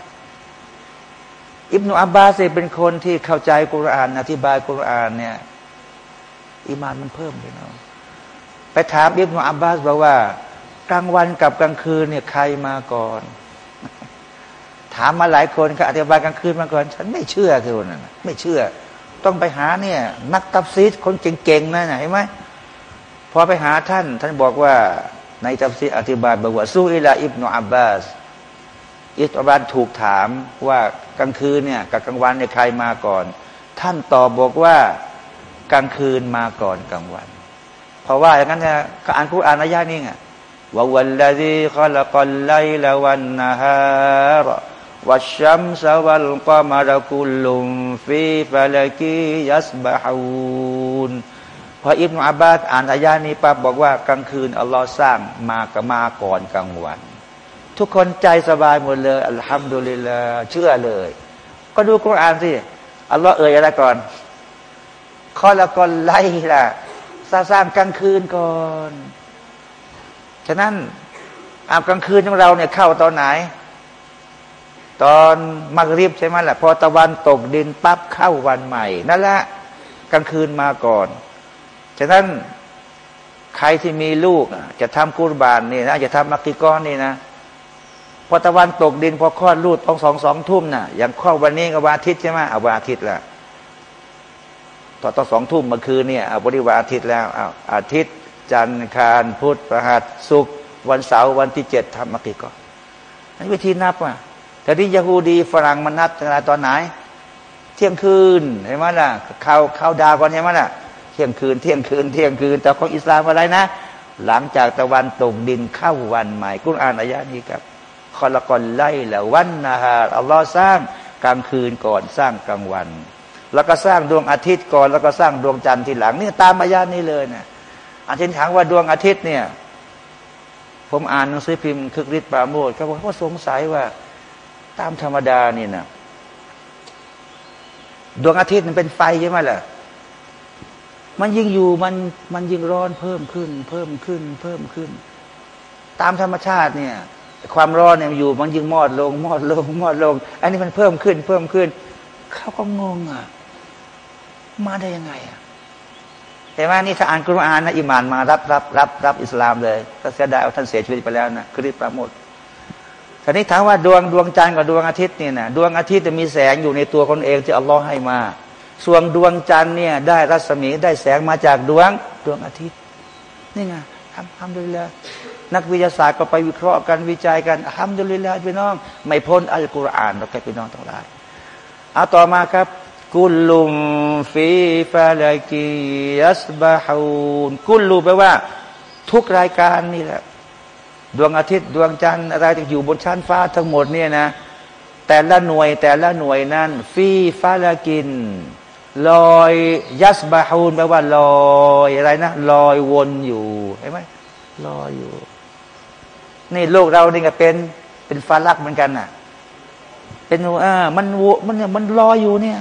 อิบนุอับบาสเป็นคนที่เข้าใจกุรานอธิบายกุรานเนี่ยอิมานมันเพิ่มไปน้องไปถามอิบนุอับบาสบอกว่ากลางวันกับกลางคืนเนี่ยใครมาก่อน ถามมาหลายคนก็อธิบายกลางคืนมาก่อน ฉันไม่เชื่อคือนั่นไม่เชื่อ ต้องไปหาเนี่ย นักตับซีดคนเก่งๆนั่นเห็นไหมพอไปหาท่าน ท่านบอกว่า ในตัฟซีอธิบายบอกว่าซูอิลาอิบนุอับบาสอิบนุอับาสถูกถามว่ากลางคืนเนี่ยกับกลางวันเนี่ยใครมาก่อน ท่านตอบบอกว่ากลางคืนมาก่อนกลางวัน เพราะว่าอย่างนั้นเนี่ยก็อ่านคุรานอายานี่ไงว่าวันละดีขลักลไลละวันนะฮารวัชชัมสวัลกามารกุลุมฟีฟะลกียัสบะฮูน พออิบนาอับบาสอ่านอายานี้ปั๊บบอกว่ากลางคืนอัลลอฮ์สร้างมากับมาก่อนกลางวัน ทุกคนใจสบายหมดเลยอัลฮัมดุลิลลาเชื่อเลย ก็ดูกุรอานสิอัลลอฮ์เอ่ยอะไรก่อนข้อละก่อนไล่ละสร้างกลางคืนก่อนฉะนั้นอาบกลางคืนของเราเนี่ยเข้าตอนไหน ตอนมักริบใช่ไหมล่ะพอตะวันตกดินปั๊บเข้าวันใหม่นั่นแหละกลางคืนมาก่อน ฉะนั้นใครที่มีลูกจะทำกุรบานนี่นะจะทำมักกิกอนนี่นะพอตะวันตกดินพอคลอดลูกต้องสองสองทุ่มนะ่ะ อย่างคลอดวันนี้กับวันอาทิตย์ใช่ไหมเอาวันอาทิตย์ละต่อต่อสองทุ่มเมื่อคืนเนี่ยเอาบริวารอาทิตย์แล้วเอาอาทิตย์ จันทร์คารพุธประหัสศุกร์วันเสาร์วันที่เจ็ดทำมักกิกอนนี่วิธีนับอะแต่ที่ยาฮูดีฝรั่งมันนับเวลาตอนไหน เที่ยงคืนเห็นไหมล่ะเข้าเข้าดาวก่อนเห็นไหมล่ะ เที่ยงคืน เที่ยงคืน เที่ยงคืน แต่ของอิสลามอะไรนะ หลังจากตะวันตกดินเข้าวันใหม่ กุณอ่านอายะนี้ครับคอละกอนไล่ละวันนะฮะอัลลอฮ์สร้างกลางคืนก่อนสร้างกลางวัน แล้วก็สร้างดวงอาทิตย์ก่อน แล้วก็สร้างดวงจันทร์ทีหลังนี่ตามอายานี้เลยนะอาทิตย์ถามว่าดวงอาทิตย์เนี่ย ผมอ่านหนังสือพิมพ์คึกฤทธิ์ปราโมทเขาบอกเขาสงสัยว่า ตามธรรมดานี่นะดวงอาทิตย์มันเป็นไฟใช่ไหมล่ะ มันยิ่งอยู่มันมันยิ่งร้อนเพิ่มขึ้น เพิ่มขึ้น เพิ่มขึ้น ตามธรรมชาติเนี่ย ความร้อนเนี่ยอยู่มันยิ่งมอดลง มอดลง มอดลง อันนี้มันเพิ่มขึ้น เพิ่มขึ้น เขาก็งงอะ มาได้ยังไงอะแต่ว่านี่ถ้าอ่านกุรอานนะอิมานมารับรับรับรับอิสลามเลยก็เสียดายเอาท่านเสียชีวิตไปแล้วนะคริสปราโมททีนี้ถามว่าดวงดวงจันทร์กับดวงอาทิตย์เนี่ยนะดวงอาทิตย์จะมีแสงอยู่ในตัวคนเองที่อัลลอฮ์ให้มา ส่วนดวงจันทร์เนี่ยได้รัศมีได้แสงมาจากดวงดวงอาทิตย์ นี่ไงทำทำด้วยละนักวิทยาศาสตร์ก็ไปวิเคราะห์กันวิจัยกันทำด้วยละพี่น้อง ไม่พ้นอัลกุรอานเราแค่พี่น้องทั้งหลายเอาต่อมาครับกุลุมฟีฟาลากียัสบาฮูนกุลูแปลว่า ทุกรายการนี่แหละ ดวงอาทิตย์ดวงจันทร์อะไรที่อยู่บนชั้นฟ้าทั้งหมดเนี่ยนะ แต่ละหน่วยแต่ละหน่วยนั้นฟีฟาลากิน ลอยยัสบาฮูนแปลว่าลอยอะไรนะลอยวนอยู่เห็นไหมลอยอยู่ นี่โลกเรานี่ก็เป็น เป็นฟาลักเหมือนกันน่ะ เป็นอ่ามันวมันเนี่ยมันลอยอยู่เนี่ย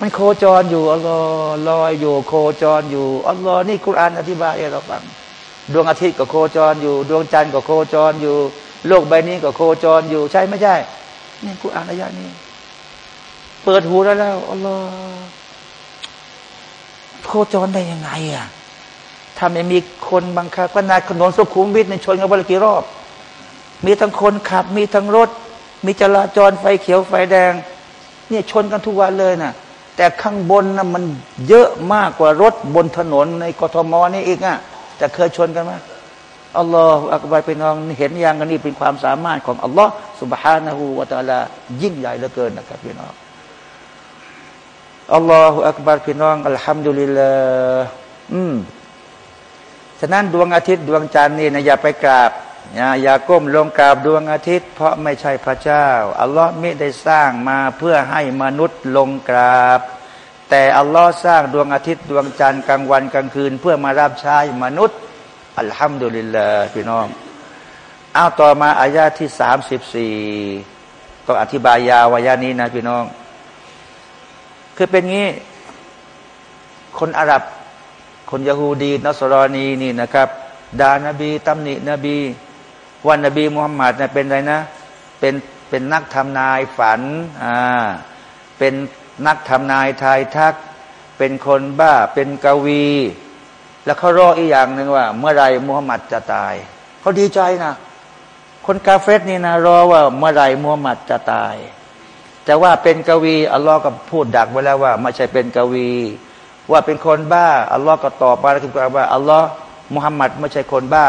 มันโคจรอยู่อัลลอฮ์ลอยอยู่ โคจรอยู่อัลลอฮ์นี่คุรานอธิบายให้เราฟังดวงอาทิตย์ก็โคจรอยู่ ดวงจันทร์ก็โคจรอยู่ โลกใบนี้ก็โคจรอยู่ ใช่ไม่ใช่ นี่กูอ่านอายะนี้ เปิดหูแล้วแล้วอัลลอฮ์โคจรได้ยังไงอะถ้าไม่มีคนบังคับก็นาถนนสุขุมวิทในชนกันวันละกี่รอบ มีทั้งคนขับ มีทั้งรถ มีจราจรไฟเขียวไฟแดง เนี่ยชนกันทุกวันเลยนะแต่ข้างบนนะมันเยอะมากกว่ารถบนถนนในกทมนี่อีกอะจะเคยชนกันไหมอัลลอฮฺอักบารเป็นน้องเห็นอย่างนี้เป็นความสามารถของอัลลอฮฺสุบฮานะฮูวะตาลายิ่งใหญ่เหลือเกินนะครับพี่น้อง อัลลอฮฺอักบารพี่น้องอัลฮัมดุลิลลาอืมฉะนั้นดวงอาทิตย์ดวงจันทร์นี่นะอย่าไปกราบอย่าอย่าก้มลงกราบดวงอาทิตย์ เพราะไม่ใช่พระเจ้า อัลลอฮ์ไม่ได้สร้างมาเพื่อให้มนุษย์ลงกราบ แต่อัลลอฮ์สร้างดวงอาทิตย์ดวงจันทร์กลางวันกลางคืน เพื่อมารับใช้มนุษย์อัลฮัมดุลิลลาพี่น้องเอาต่อมาอายาที่สามสิบสี่ก็อธิบายยาวายานี้นะพี่น้อง คือเป็นงี้ คนอาหรับ คนยะฮูดีนัสรอนีนี่นะครับดานบีตำหนินบีวันนบีมุฮัมมัดเนี่ยเป็นอะไรนะ เป็นเป็นนักทำนายฝันอ่าเป็นนักทำนายทายทัก เป็นคนบ้าเป็นกวี แล้วเขารออีกอย่างหนึ่งว่า เมื่อไรมุฮัมมัดจะตายเขาดีใจนะคนกาเฟสนี่นะรอว่าเมื่อไรมุฮัมมัดจะตาย แต่ว่าเป็นกวีอัลลอฮ์ก็พูดดักไว้แล้วว่าไม่ใช่เป็นกวี ว่าเป็นคนบ้าอัลลอฮ์ก็ตอบมาแล้วคือว่าอัลลอฮ์มุฮัมมัดไม่ใช่คนบ้า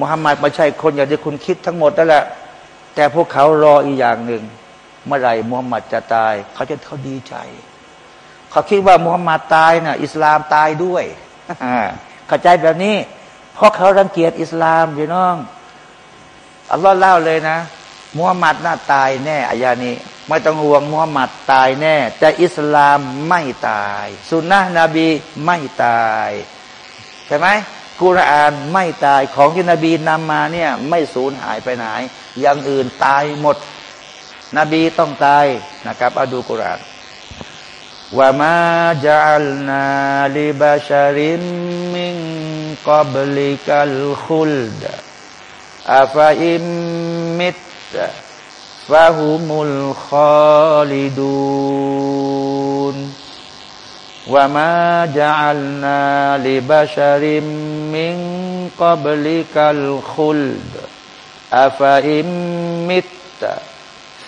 มุฮัมมัดไม่ใช่คนอย่างที่คุณคิดทั้งหมดนั่นแหละ แต่พวกเขารออีกอย่างหนึ่ง เมื่อไรมุฮัมมัดจะตาย เขาจะเขาดีใจ เขาคิดว่ามุฮัมมัดตายนะ่ะ อิสลามตายด้วยเข้าใจแบบนี้ เพราะเขารังเกียจอิสลามพี่น้องอัลลอฮ์เล่าเลยนะมุฮัมมัดน่าตายแน่อายานี้ ไม่ต้องห่วงมุฮัมมัดตายแน่ แต่อิสลามไม่ตาย สุนนะนบีไม่ตายใช่ไหมกุรอานไม่ตายของที่นบีนำมาเนี่ยไม่สูญหายไปไหน อย่างอื่นตายหมด นบีต้องตายนะครับเอาดูกุรานว่ามาจัลนาลิบาชาริมมิงกับลิกัลคุลดอาฟาอิมมิต ฟาหุมุลคอลิดูนว่ามาจัลนาลิบาชาริมมิงกับลิกัลคุลดอาฟาอิมมิต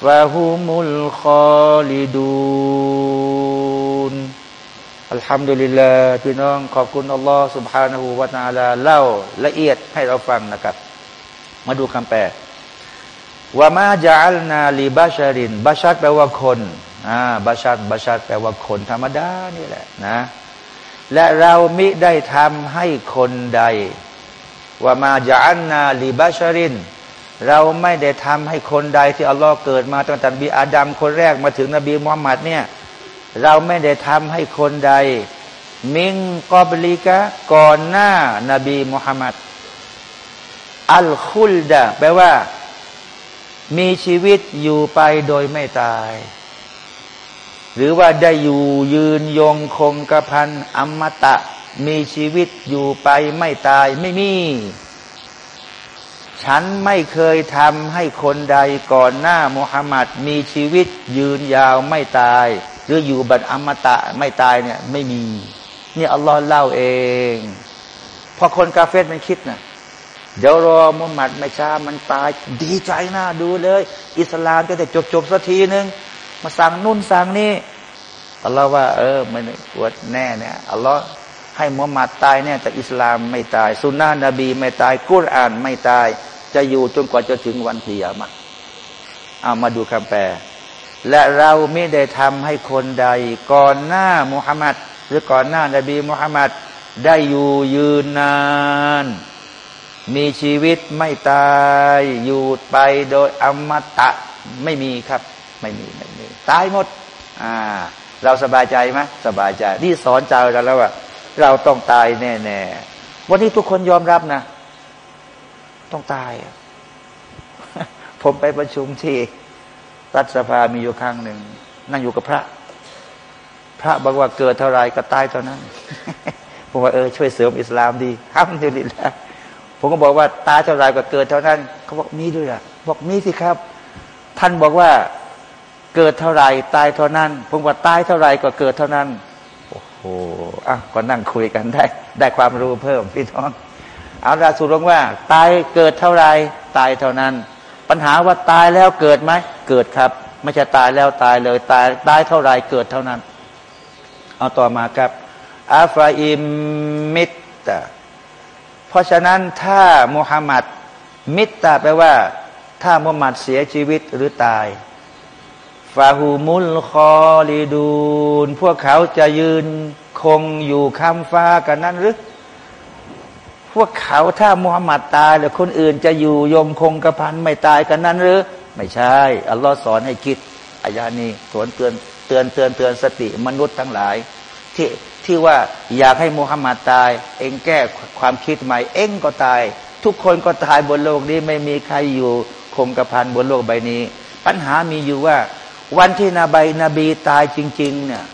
ฟาฮุมุลคอลิดูนอัลฮัมดุลิลลาห์พี่น้องขอบคุณอัลลอฮ์ سبحانه และ تعالى เล่าละเอียดให้เราฟังนะครับ มาดูคำแปล ว่ามาจัลนาลีบาชารินบาชัดแปลว่าคนอ่าบาชัดบาชัดแปลว่าคนธรรมดานี่แหละนะ และเรามิได้ทำให้คนใด ว่ามาจัลนาลีบาชาริน เราไม่ได้ทำให้คนใดที่อัลลอฮ์เกิดมาตั้งแต่บีอาดัมคนแรกมาถึงนบีมุฮัมมัดเนี่ยเราไม่ได้ทำให้คนใด มิงกอบลิกะก่อนหน้านาบีมุฮัมมัดอัลคุลดะแปลว่า มีชีวิตอยู่ไปโดยไม่ตาย หรือว่าได้อยู่ยืนยงคงกระพันอมตะ มีชีวิตอยู่ไปไม่ตายไม่มี ฉันไม่เคยทำให้คนใดก่อนหน้ามุฮัมมัดมีชีวิตยืนยาวไม่ตาย หรืออยู่บัดอมตะไม่ตายเนี่ยไม่มี นี่อัลลอฮ์เล่าเอง พอคนกาเฟตมันคิดนะ เดี๋ยวรอมุฮัมมัดไม่ช้ามันตาย ดีใจนะดูเลย อิสลามจะได้จบจบสักทีหนึ่งมาสั่งนุ่นสั่งนี่อัลลอฮ์ว่า เออมันปวดแน่เนี่ยอัลลอฮ์ให้มุฮัมมัดตายเนี่ยแต่อิสลามไม่ตายสุนนะนบีไม่ตายกุรอานไม่ตาย จะอยู่จนกว่าจะถึงวันเกียรติเอามาดูคำแปล และเราไม่ได้ทำให้คนใด ก่อนหน้ามุฮัมมัดหรือก่อนหน้านบีมุฮัมมัดได้อยู่ยืนนาน มีชีวิตไม่ตายอยู่ไปโดยอมตะไม่มีครับ ไม่มีไม่มีตายหมด อ่า เราสบายใจไหมสบายใจนี่สอนใจเราแล้วว่าเราต้องตายแน่ๆวันนี้ทุกคนยอมรับนะ ต้องตาย ผมไปประชุมที่รัฐสภามีอยู่ครั้งหนึ่ง นั่งอยู่กับพระ พระบอกว่าเกิดเท่าไรก็ตายเท่านั้นผมว่าเออช่วยเสริมอิสลามดีห้ามดีแล้ว ผมก็บอกว่าตายเท่าไรก็เกิดเท่านั้นเขาบอกมีด้วยอะบอกมีสิครับ ท่านบอกว่าเกิดเท่าไรตายเท่านั้น ผมว่าตายเท่าไรก็เกิดเท่านั้นโอ้โหอะก็นั่งคุยกันได้ ได้ความรู้เพิ่มพี่น้องเอาละสุรงว่า ตายเกิดเท่าไรตายเท่านั้น ปัญหาว่าตายแล้วเกิดไหมเกิดครับ ไม่ใช่ตายแล้วตายเลย ตายตายเท่าไรเกิดเท่านั้น เอาต่อมาครับأفإن مت เพราะฉะนั้นถ้ามุฮัมมัด مت แปลว่า ถ้ามุฮัมมัดเสียชีวิตหรือตายฟาหูมุลคอลีดูนพวกเขาจะยืนคงอยู่ข้ามฟ้ากันนั้นหรือพวกเขาถ้ามุฮัมมัดตายแล้วคนอื่นจะอยู่ยงคงกระพันไม่ตายกระนั้นหรือ ไม่ใช่ อัลลอฮ์สอนให้คิดอายานี้สอนเตือนเตือนเตือนเตือนสติมนุษย์ทั้งหลาย ที่ ที่ว่าอยากให้มุฮัมมัดตาย เองแก้ความคิดใหม่ เองก็ตาย ทุกคนก็ตายบนโลกนี้ไม่มีใครอยู่คงกระพันบนโลกใบนี้ ปัญหามีอยู่ว่า วันที่นบีนบีตายจริง ๆ เนี่ย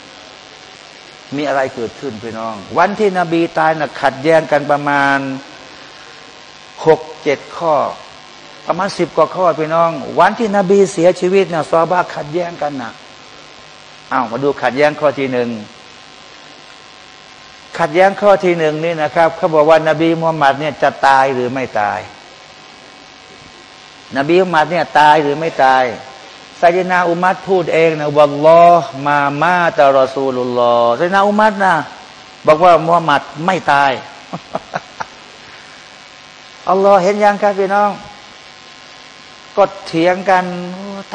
มีอะไรเกิดขึ้นพี่น้อง วันที่นบีตายนะ่ะขัดแย้งกันประมาณหกเจ็ดข้อ ประมาณสิบกว่าข้อพี่น้อง วันที่นบีเสียชีวิตนะ่ะซอบ้าขัดแย้งกันนะ่ะอ้าวมาดูขัดแย้งข้อที่หนึ่ง ขัดแย้งข้อที่หนึ่งนี่นะครับเขาบอกว่านาบีมุฮัมมัดเนี่ยจะตายหรือไม่ตาย นบีมุฮัมมัดเนี่ยตายหรือไม่ตายไซยนาอุมัดพูดเองนะวัลลอฮ์มามาตารอซูลุลลอฮ์ไซยนาอุมัดนะบอกว่ามุฮัมมัดไม่ตายอัลลอฮ์เห็นยังครับพี่น้องก็เถียงกัน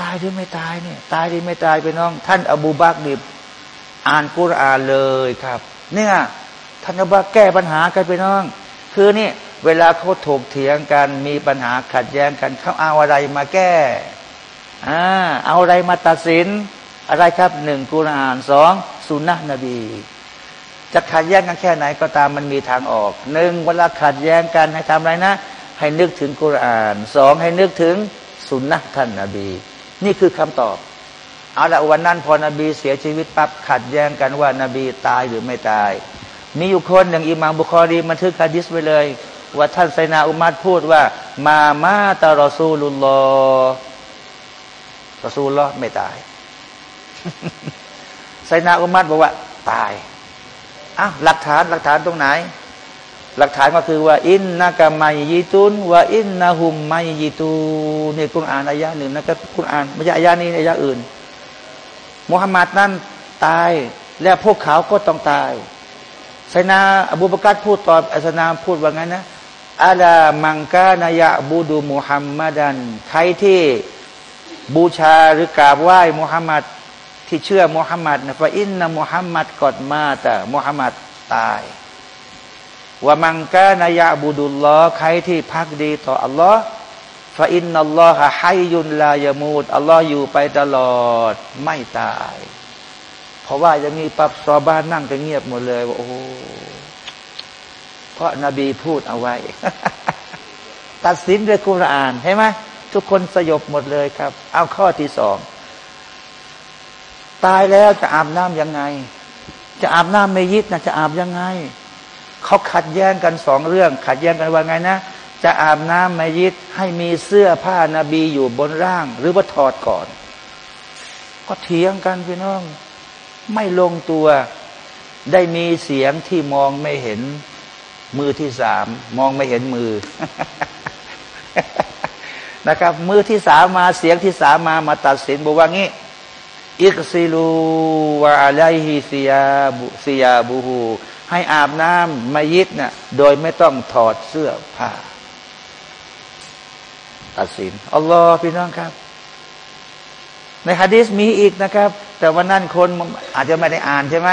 ตายหรือไม่ตายเนี่ย ตายหรือไม่ตายพี่น้อง ท่านอบูบักนี่อ่านกุรอานเลยครับ เนี่ย ท่านก็บอกแก้ปัญหากันไปน้อง คือนี่เวลาเขาถกเถียงกันมีปัญหาขัดแย้งกันเขาเอาอะไรมาแก้อ่าเอาอะไรมาตัดสิน อะไรครับหนึ่งกุรอานสองสุนนะนบี จะขัดแย้งกันแค่ไหนก็ตามมันมีทางออกหนึ่งเวลาขัดแย้งกันให้ทำอะไรนะ ให้นึกถึงกุรอานสองให้นึกถึงสุนนะท่านนบี นี่คือคำตอบเอาละวันนั้นพอนบีเสียชีวิตปั๊บขัดแย้งกันว่านบีตายหรือไม่ตาย มีอยู่คนหนึ่งอิมามบุคอรีบันทึกฮะดิษไว้เลย ว่าท่านไซนาอุมัดพูดว่า มามาตารอซูลุลลอรอซูลลอไม่ตายไซนาอุมัดบอกว่า ตายอ้าวหลักฐานหลักฐานตรงไหน หลักฐานก็คือว่า อินนากาไมยิตุนว่าอินนาหุมไมยิตูนี่คุณอ่านอายะหนึ่งนะครับคุณอ่านไม่ใช่อายะนี้อายะอื่นมุฮัมมัดนั้นตายและพวกเขาก็ต้องตาย ไซนาอบูบกัดพูดตอบอัสนาพูดว่าไงนะอาลามังกานายะบูดูมุฮัมมัดันใครที่บูชาหรือกราบไหว้มุฮัมมัดที่เชื่อมุฮัมมัดนะฟาอินนะมุฮัมมัดกอดมาแต่มุฮัมมัดตายว่ามังกานายะบูดุลลอใครที่พักดีต่ออัลลอฮ์ฟาอินนัลลอฮะให้ยุนลายมูดอัลลอฮ์อยู่ไปตลอดไม่ตาย พราะว่าอย่างนี้ปับซอบ้านนั่งกันเงียบหมดเลยว่าโอ้เพราะนบีพูดเอาไว้ ตัดสินด้วยคุรานใช่ไหมทุกคนสยบหมดเลยครับ เอาข้อที่สองตายแล้วจะอาบน้ำยังไง จะอาบน้ำไม่ยิดนะจะอาบยังไงเขาขัดแย้งกันสองเรื่อง ขัดแย้งกันว่าไงนะ จะอาบน้ำไมายิดให้มีเสื้อผ้านาบีอยู่บนร่าง หรือว่าถอดก่อน ก็เถียงกันพี่น้อง ไม่ลงตัว ได้มีเสียงที่มองไม่เห็นมือที่สามมองไม่เห็นมือนะครับ มือที่สามมาเสียงที่สามมามาตัดสินบอกว่างี้อิกซิลูวะอะไลฮิซิยาบุซิยาบูฮูให้อาบน้ำมายิดนะ่ะโดยไม่ต้องถอดเสื้อผ้า ตัดสินอัลลอฮ์พี่น้องครับ ในฮะดีษมีอีกนะครับ แต่วันนั้นคนอาจจะไม่ได้อ่านใช่ไหม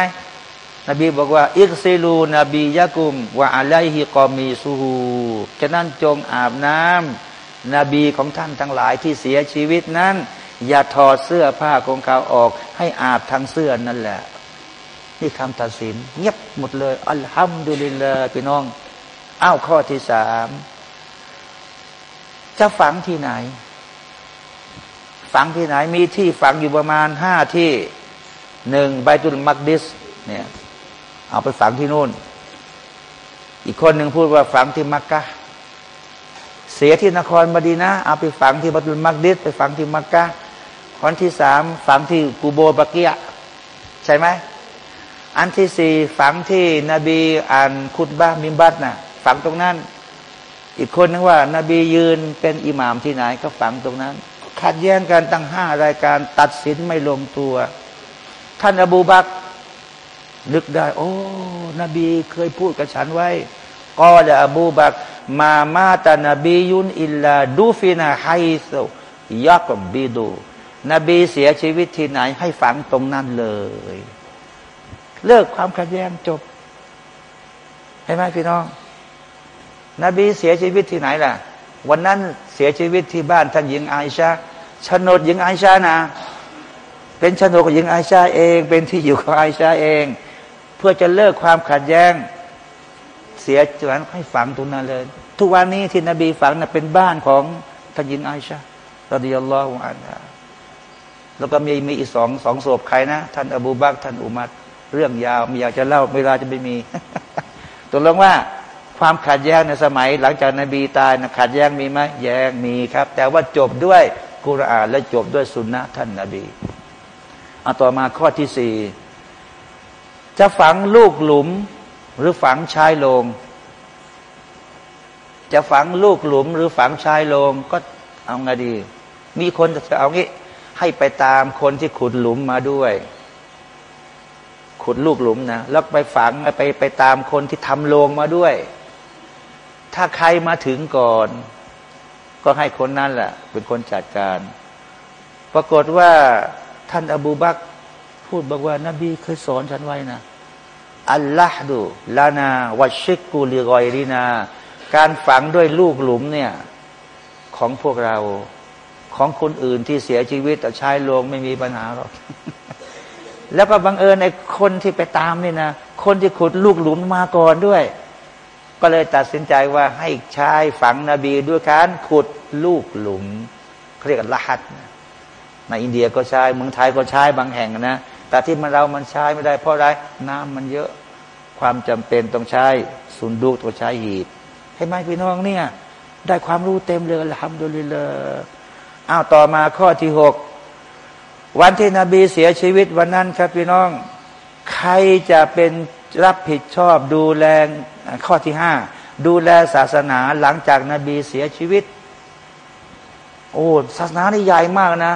นบีบอกว่า อิกซิลูนบียะกุมวะอะไลฮิกอมีซูฮูฉะนั้นจงอาบน้ำนบีของท่านทั้งหลายที่เสียชีวิตนั้น อย่าถอดเสื้อผ้าของเขาออก ให้อาบทั้งเสื้อนั่นแหละ นี่คำตัดสิน เงียบหมดเลย อัลฮัมดุลิลลาห์พี่น้องอ้าวข้อที่สามจะฝังที่ไหน ฝังที่ไหน มีที่ฝังอยู่ประมาณห้าที่หนึ่งใบตุลมักดิสเนี่ยเอาไปฝังที่นู่น อีกคนหนึ่งพูดว่าฝังที่มักกะเสียที่นครมดีนะเอาไปฝังที่บัตุลมักดิสไปฝังที่มักกะคนที่สามฝังที่กูโบบักียะใช่ไหมอันที่สี่ฝังที่นบีอ่านคุตบ้ามิมบัตนะฝังตรงนั้น อีกคนนึงว่านาบียืนเป็นอิหมามที่ไหนก็ฝังตรงนั้น ขัดแย้งกันตั้งห้ารายการตัดสินไม่ลงตัว ท่านอบูบักนึกได้ โอ้ นบีเคยพูดกับฉันไว้ก็ละอบูบักมามาตานบียุนอิลลาดูฟินาไฮโซยักบีดู นบีเสียชีวิตที่ไหนให้ฝังตรงนั้นเลย เลิกความขัดแย้งจบเห็นไหมพี่น้อง นบีเสียชีวิตที่ไหนล่ะ วันนั้น เสียชีวิตที่บ้านท่านหญิงไอชาโฉนดหญิงไอชานะ เป็นโฉนดของหญิงไอชาเอง เป็นที่อยู่ของไอชาเอง เพื่อจะเลิกความขัดแย้ง เสียจวนให้ฝังตรงนั้นเลย ทุกวันนี้ที่นบีฝังนะเป็นบ้านของท่านหญิงไอชารดิยัลลอฮุอันฮะแล้วก็มีมีอีกสองสองศพใครนะ ท่านอบูบักท่านอุมัดเรื่องยาวไม่อยากจะเล่าเวลาจะไม่มีตกลงว่า ความขัดแย้งในสมัย หลังจากนบีตายนะขัดแย้งมีไหมแย้งมีครับ แต่ว่าจบด้วยกุรอานและจบด้วยสุนนะท่านนบีเอาต่อมาข้อที่สี่จะฝังลูกหลุมหรือฝังชายโลง จะฝังลูกหลุมหรือฝังชายโลงก็เอาไงดี มีคนจะเอางี้ ให้ไปตามคนที่ขุดหลุมมาด้วย ขุดลูกหลุมนะแล้วไปฝังไปไปตามคนที่ทำโลงมาด้วย ถ้าใครมาถึงก่อน ก็ให้คนนั้นแหละเป็นคนจัดการ ปรากฏว่าท่านอบูบักพูดบอกว่านบีเคยสอนฉันไว้นะอัลลอฮ์ดูลานาวัชิกูลิกอยรีนา การฝังด้วยลูกหลุมเนี่ย ของพวกเราของคนอื่นที่เสียชีวิตแต่ชายลงไม่มีปัญหาหรอก แล้วก็บังเอิญในคนที่ไปตามนี่นะ คนที่ขุดลูกหลุมมาก่อนด้วย ก็เลยตัดสินใจว่าให้ชายฝังนบีด้วยการขุดลูกหลุมเรียกละหัดในอินเดียก็ใช้เมืองไทยก็ใช้บางแห่งนะแต่ที่มันเรามันใช้ไม่ได้ เพราะอะไรน้ำมันเยอะความจำเป็นต้องใช้สุนดูต้องใช้หีบให้ไหมพี่น้องเนี่ย ได้ความรู้เต็มเลยทำดูเลยเลยอ้าวต่อมาข้อที่หกวันที่นบีเสียชีวิตวันนั้นครับพี่น้อง ใครจะเป็นรับผิดชอบดูแล ข้อที่ห้าดูแลศาสนาหลังจากนาบีเสียชีวิต โอ้ศาสนานี่ใหญ่มากนะ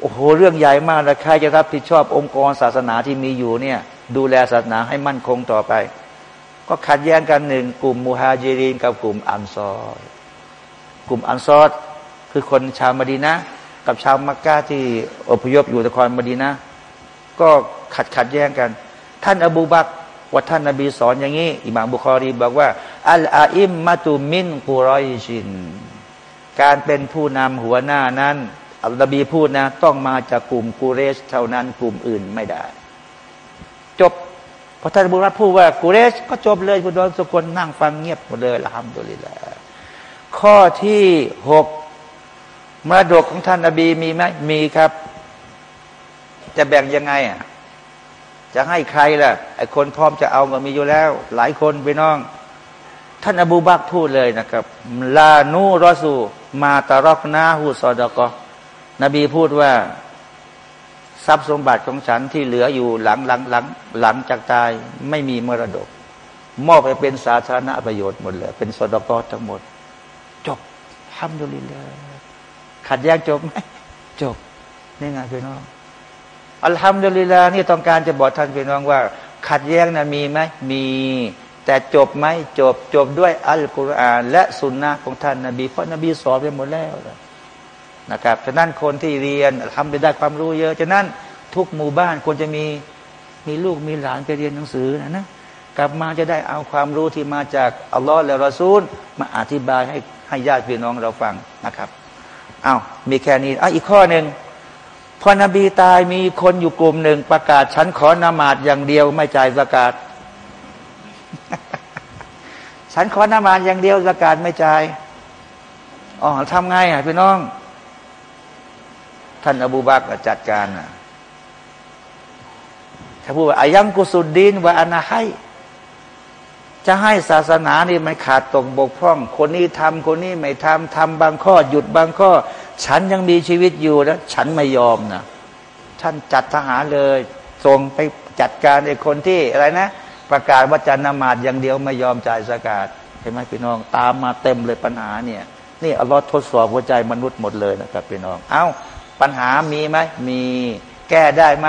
โอ้โหเรื่องใหญ่มากนะใครจะรับผิดชอบองค์กรศาสนาที่มีอยู่เนี่ย ดูแลศาสนาให้มั่นคงต่อไป ก็ขัดแย้งกันหนึ่งกลุ่มมูฮาจิรินกับกลุ่มอันซอรกลุ่มอันซอรคือคนชาวมดีนะกับชาวมักกะที่อพยพอยู่นครมดีนะก็ขัดขัดแย้งกัน ท่านอบูบัก ว่าท่านนาบีสอนอย่างนี้ อิหม่ามบุคอรีบอกว่า อัลอาอิมมาตุมินกุรอยชิน การเป็นผู้นำหัวหน้านั้นอัลลบีพูดนะ ต้องมาจากกลุ่มกูเรชเท่านั้นกลุ่มอื่นไม่ได้ จบพอท่านบุรัตพูดว่ากูเรช ก็จบเลยคุณดอนสุคนนั่งฟังเงียบหมดเลยละฮัมดุลิลละข้อที่หกมรดกของท่านอบีมีไหมมีครับ จะแบ่งยังไงอะ จะให้ใครล่ะไอ้คนพร้อมจะเอาก็มีอยู่แล้ว หลายคนไปน้อง ท่านอบูบักพูดเลยนะครับลานูรอสูมาตารอกนาหูซอดกอนบีพูดว่าทรัพย์สมบัติของฉันที่เหลืออยู่หลังหลังหลังหลังจากตายไม่มีมรดก มอบไปเป็นสาธารณประโยชน์หมดเลย เป็นสอดกอทั้งหมด จบทำดุลิเลยขัดแย้งจบไหมจบนี่ไงพี่น้อง อัลฮัมดุลิลลานี่ต้องการจะบอกท่านพี่น้องว่า ขัดแย้งนะมีไหมมี แต่จบไหมจบจบด้วยอัลกุรอาน และสุนนะของท่านนาบีเพราะนบีสอนไปหมดแล้วนะครับฉะนั้นคนที่เรียนทำไปได้ความรู้เยอะฉะนั้นทุกหมู่บ้านควรจะมีมีลูกมีหลานไปเรียนหนังสือนะนะกลับมาจะได้เอาความรู้ที่มาจากอัลลอฮ์และรอซูล มาอธิบายให้ให้ญาติพี่น้องเราฟังนะครับอา้าวมีแค่นี้อะอีกข้อหนึ่ง พอนบีตายมีคนอยู่กลุ่มหนึ่งประกาศ ฉันขอนามาดอย่างเดียวไม่จ่ายประกาศฉันขอนามาดอย่างเดียวประกาศไม่จ่ายอ๋อทำไงอะพี่น้อง ท่านอบูบักจัดการนะถ้าพูดว่าอายังกุสุดดินว่าอนาให้จะให้ศาสนานี่มันขาดตกบกพร่อง คนนี้ทำคนนี้ไม่ทำทำบางข้อ หยุดบางข้อ ฉันยังมีชีวิตอยู่แล้ว ฉันไม่ยอมนะท่านจัดทหารเลยส่งไปจัดการไอ้คนที่อะไรนะ ประกาศว่าจะนมาดอย่างเดียวไม่ยอมจ่ายสกาดเห็นไหมพี่น้อง ตามมาเต็มเลยปัญหาเนี่ยนี่อัลลอฮ์ทดสอบหัวใจมนุษย์หมดเลยนะครับพี่น้อง เอา้าปัญหามีไหมมีแก้ได้ไหม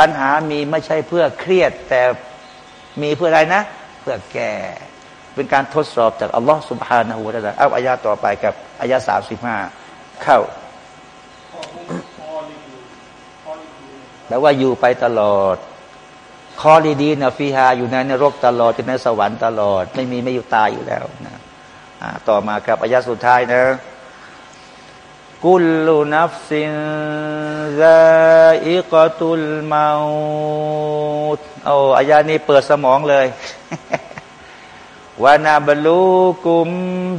ปัญหามีไม่ใช่เพื่อเครียด แต่มีเพื่ออะไรนะ เพื่อแก้เป็นการทดสอบจากอัลลอฮ์สุบฮานะฮูวะตาเอาอายาต่อไปกับอายาสามสิบห้า เข้าแปลว่าอยู่ไปตลอดخالدين فيها อยู่ในนรกตลอดจะในสวรรค์ตลอด ไม่มีไม่อยู่ตายอยู่แล้วนะต่อมากับอายาสุดท้ายนะكل نفس ذائقة الموت เอาอายานี้เปิดสมองเลย ونبلوكم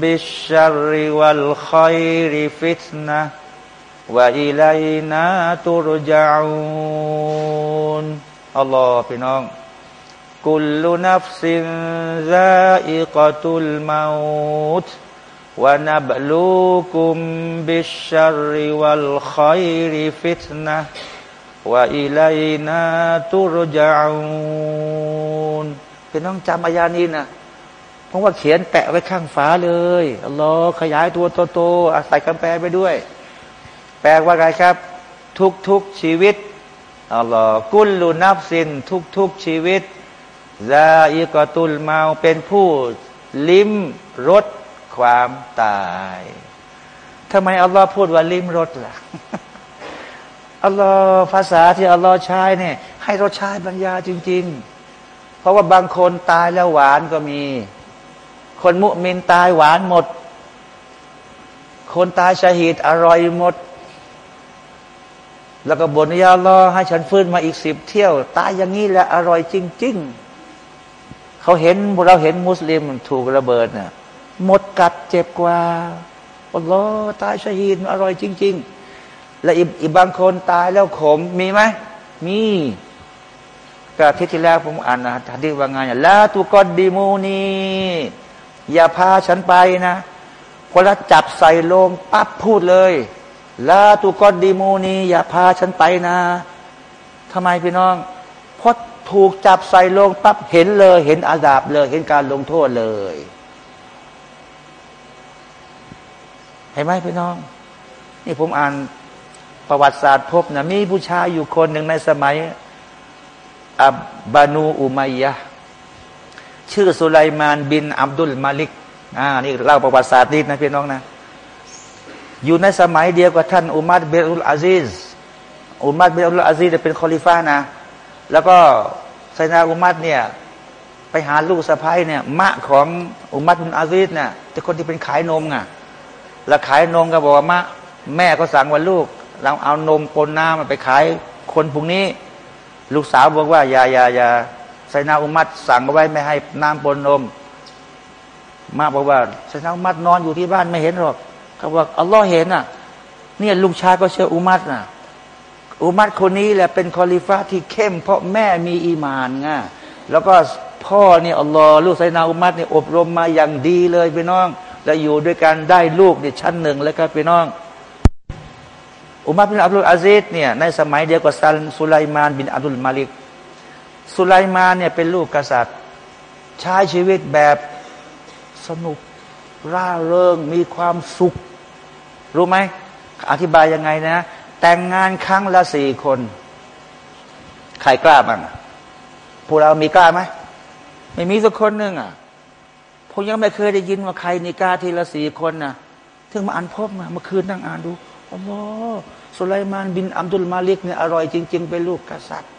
بالشر والخير فتنة وإلي نا ترجعون อัลลอฮ์พี่น้อง كل نفس ذائقة الموت ونبلوكم بالشر والخير فتنة وإلينا ترجعون พี่น้องจำอายานี้นะ เพราะว่าเขียนแปะไว้ข้างฝาเลยอัลลอฮ์ขยายตัวโตๆอาศัยคำแปลไปด้วย แปลว่าไงครับ ทุกๆชีวิตอัลลอฮ์กุลลุนับสิน ทุกๆชีวิตซาอิกตุลเมาเป็นผู้ลิ้มรสความตายทำไมอัลลอฮ์พูดว่าลิมรสล่ะอัลลอฮ์ภาษาที่อัลลอฮ์ใช้เนี่ยให้รสชาติบรรยาจริง ๆ เพราะว่าบางคนตายแล้วหวานก็มี คนมุมินตายหวานหมด คนตายชาหิดอร่อยหมด แล้วก็บนยาลอให้ฉันฟื้นมาอีกสิบเที่ยว ตายอย่างนี้แหละอร่อยจริง ๆ เขาเห็นเราเห็นมุสลิมถูกระเบิดเนี่ยหมดกัดเจ็บกว่าอัลลอฮ์ตายชาหีดอร่อยจริง ๆ และอีกบางคนตายแล้วขมมีไหมมีก็ที่ที่แล้วผมอ่านนะทันทีว่าไงลาตุกอดดีมูนี อย่าพาฉันไปนะพอละจับใส่ลงปั๊บพูดเลยลาตุกอดดีมูนีอย่าพาฉันไปนะทำไมพี่น้องเพราะถูกจับใส่ลงปั๊บเห็นเลย เห็นอาดาบเลย เห็นการลงโทษเลยเห็นไหมพี่น้อง นี่ผมอ่านประวัติศาสตร์พบนะมีผู้ชายอยู่คนหนึ่งในสมัยอับบานูอุมัยยะ ชื่อสุไลมานบินอับดุลมาลิกอ่านี่เล่าประวัติศาสตร์นิดนะพี่น้องนะ อยู่ในสมัยเดียวกับท่านอุมัรบินอับดุลอาซิซอุมัรบินอับดุลอาซิซเป็นคอลิฟะฮ์นะ แล้วก็ไซนาอุมัรเนี่ยไปหาลูกสะใภ้เนี่ยมะของอุมัรบินอาซิซเนี่ยแต่คนที่เป็นขายนมไงแล้วขายนมก็บอกว่ามะแม่ก็สั่งว่าลูก เราเอานมปนน้ำมาไปขายคนพวกนี้ ลูกสาวบอกว่าอย่าอย่าอย่า ไซนาอุมัดสั่งเอาไว้ไม่ให้น้ำปนนม มาบอกว่าไซนาอุมัดนอนอยู่ที่บ้านไม่เห็นหรอกเขาบอกอัลลอฮ์เห็นอะ เนี่ยลูกชายก็เชื่ออุมัดน่ะ อุมัดคนนี้แหละเป็นคอลิฟ้าที่เข้ม เพราะแม่มีอีมานไงแล้วก็พ่อเนี่ยอัลลอฮ์ลูกไซนาอุมัดเนี่ยอบรมมาอย่างดีเลยพี่น้อง และอยู่ด้วยกันได้ลูกเนี่ยชั้นหนึ่งแล้วครับพี่น้องอุมัดบินอับดุลอาซิดเนี่ยในสมัยเดียวกับซัลสุไลมานบินอับดุลมาลิก สุไลมานเนี่ยเป็นลูกกษัตริย์ ใช้ชีวิตแบบสนุก ร่าเริง มีความสุข รู้ไหม อธิบายยังไงนะ แต่งงานครั้งละสี่คน ใครกล้าบ้างพวกเรามีกล้าไหมไม่มีสักคนหนึ่งอะผมยังไม่เคยได้ยินว่าใครนิกาทีละสี่คนนะถึงมาอ่านพบมาเมื่อคืนนั่งอ่านดูอัลลอสุไลมานบินอัมดุลมาลิกเนี่ยอร่อยจริง ๆ เป็นลูกกษัตริย์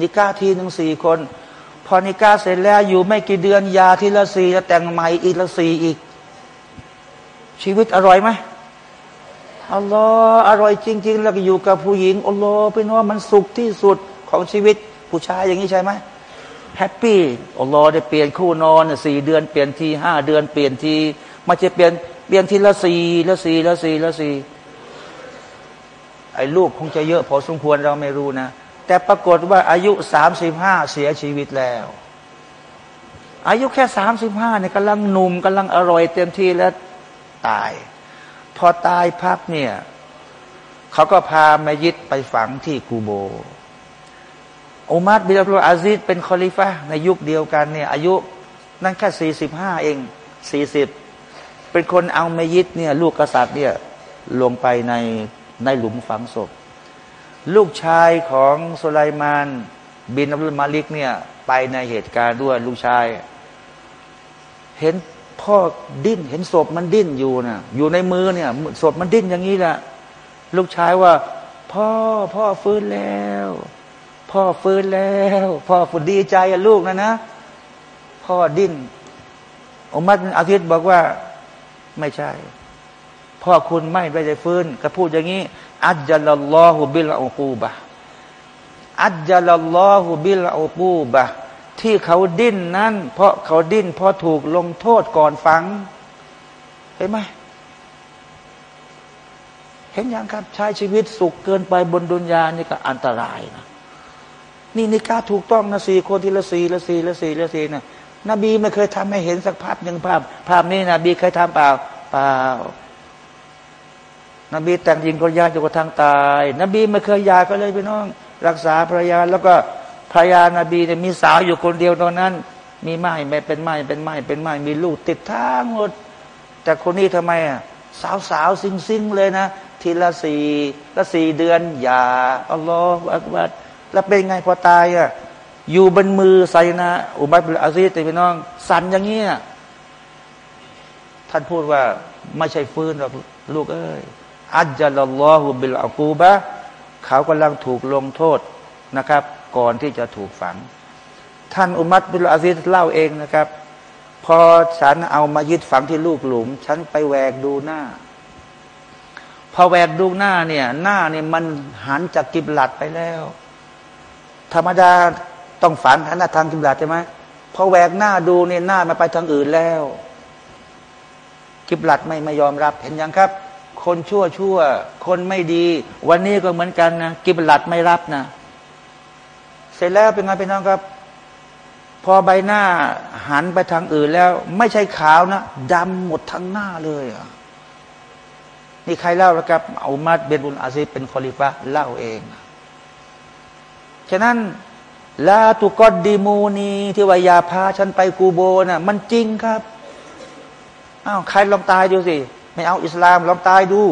นิก้าทีหนึ่งสี่คน พอนิก้าเสร็จแล้วอยู่ไม่กี่เดือนยาทีละสี่แล้วแต่งใหม่อีกละสี่อีก ชีวิตอร่อยไหมอัลลอฮ์อร่อยจริง ๆ แล้วก็อยู่กับผู้หญิงอัลลอฮ์เป็นว่ามันสุขที่สุดของชีวิตผู้ชายอย่างนี้ใช่ไหมแฮปปี้อัลลอฮ์ได้เปลี่ยนคู่นอนสี่เดือนเปลี่ยนทีห้าเดือนเปลี่ยนทีมาจะเปลี่ยนเปลี่ยนทีละสี่ละสี่ละสี่ละสี่ไอ้ลูกคงจะเยอะพอสมควรเราไม่รู้นะ แต่ปรากฏว่าอายุสามสิบห้าเสียชีวิตแล้ว อายุแค่สามสิบห้าเนี่ยกำลังหนุ่มกำลังอร่อยเต็มที่แล้วตาย พอตายพักเนี่ยเขาก็พามัยยิตไปฝังที่กูโบอุมัรบินอับดุลอาซิซเป็นคอลิฟะฮ์ในยุคเดียวกันเนี่ยอายุนั่นแค่สี่สิบห้าเองสี่สิบเป็นคนเอามัยยิตเนี่ยลูกกษัตริย์เนี่ยลงไปในในหลุมฝังศพ ลูกชายของสุไลมาน บินอับดุลมาลิกเนี่ย ไปในเหตุการณ์ด้วยลูกชาย เห็นพ่อดิ้น เห็นศพมันดิ้นอยู่นะอยู่ในมือเนี่ยศพมันดิ้นอย่างนี้แหละลูกชายว่า พ่อพ่อฟื้นแล้ว พ่อฟื้นแล้ว พ่อฟื้นดีใจอะลูกนะนะ พ่อดิ้นอุมัดอาทิตย์บอกว่าไม่ใช่ พ่อคุณไม่ได้ฟื้นก็พูดอย่างนี้ อัจจัลลอฮุบิลอูปูบะอัจจัลลอฮุบิลอูปูบะที่เขาดิ้นนั้น เพราะเขาดิ้นเพราะถูกลงโทษก่อนฟัง เห็นไหมเห็นอย่างครับใช้ชีวิตสุขเกินไปบนดุนยานี่ก็อันตรายนะนี่นิกาถูกต้องนะสี่คนทีละสี่ละสี่ละสี่ละสี่นะนบีไม่เคยทำให้เห็นสักภาพหนึ่งภาพ ภาพนี้นบีเคยทำเปล่าเปล่า นบีแต่งหญิงกรยาจนกระทั่งตาย นบีไม่เคยยาก็เลยพี่น้อง รักษาภรรยาแล้วก็ภรรยานาบีเนี่ยมีสาวอยู่คนเดียวตอนนั้น มีไม้ไม่เป็นไม้เป็นไม้เป็นไม้มีลูกติดทั้งหมด แต่คนนี้ทำไมอะสาวสาวซิงซิงเลยนะ ทีละสี่ละสี่เดือนยาอัลลอฮฺอักบัดแล้วเป็นไงพอตายอะอยู่บนมือไซนะ อุบัติอาซีตพี่น้อง สั่นอย่างเงี้ยท่านพูดว่าไม่ใช่ฟื้นหรอกลูกเอ้ย อัจจลัลลอฮุบิลอากูบะเขากำลังถูกลงโทษนะครับ ก่อนที่จะถูกฝัง ท่านอุมัตบิลอาซีเล่าเองนะครับ พอฉันเอามายึดฝังที่ลูกหลุม ฉันไปแหวกดูหน้า พอแหวกดูหน้าเนี่ย หน้าเนี่ยมันหันจากกิบหลัดไปแล้ว ธรรมดาต้องฝันหันทางกิบลาใช่ไหมพอแหวกหน้าดูเนี่ยหน้ามาไปทางอื่นแล้ว กิบลัดไม่ไม่ยอมรับเห็นยังครับ คนชั่วชั่ว คนไม่ดี วันนี้ก็เหมือนกันนะกิบลัดไม่รับนะ เสร็จแล้วเป็นไงเป็นน้องครับ พอใบหน้าหันไปทางอื่นแล้ว ไม่ใช่ขาวนะดำหมดทั้งหน้าเลยอะนี่ใครเล่าแล้วครับอุมัดเบนบุลอาซีเป็นคอลิฟะเล่าเอง ฉะนั้นลาตุกอดดีมูนีที่วายาพาฉันไปกูโบนะ่ะ มันจริงครับอ้าวใครลองตายดูสิ ไม่เอาอิสลามลองตายดู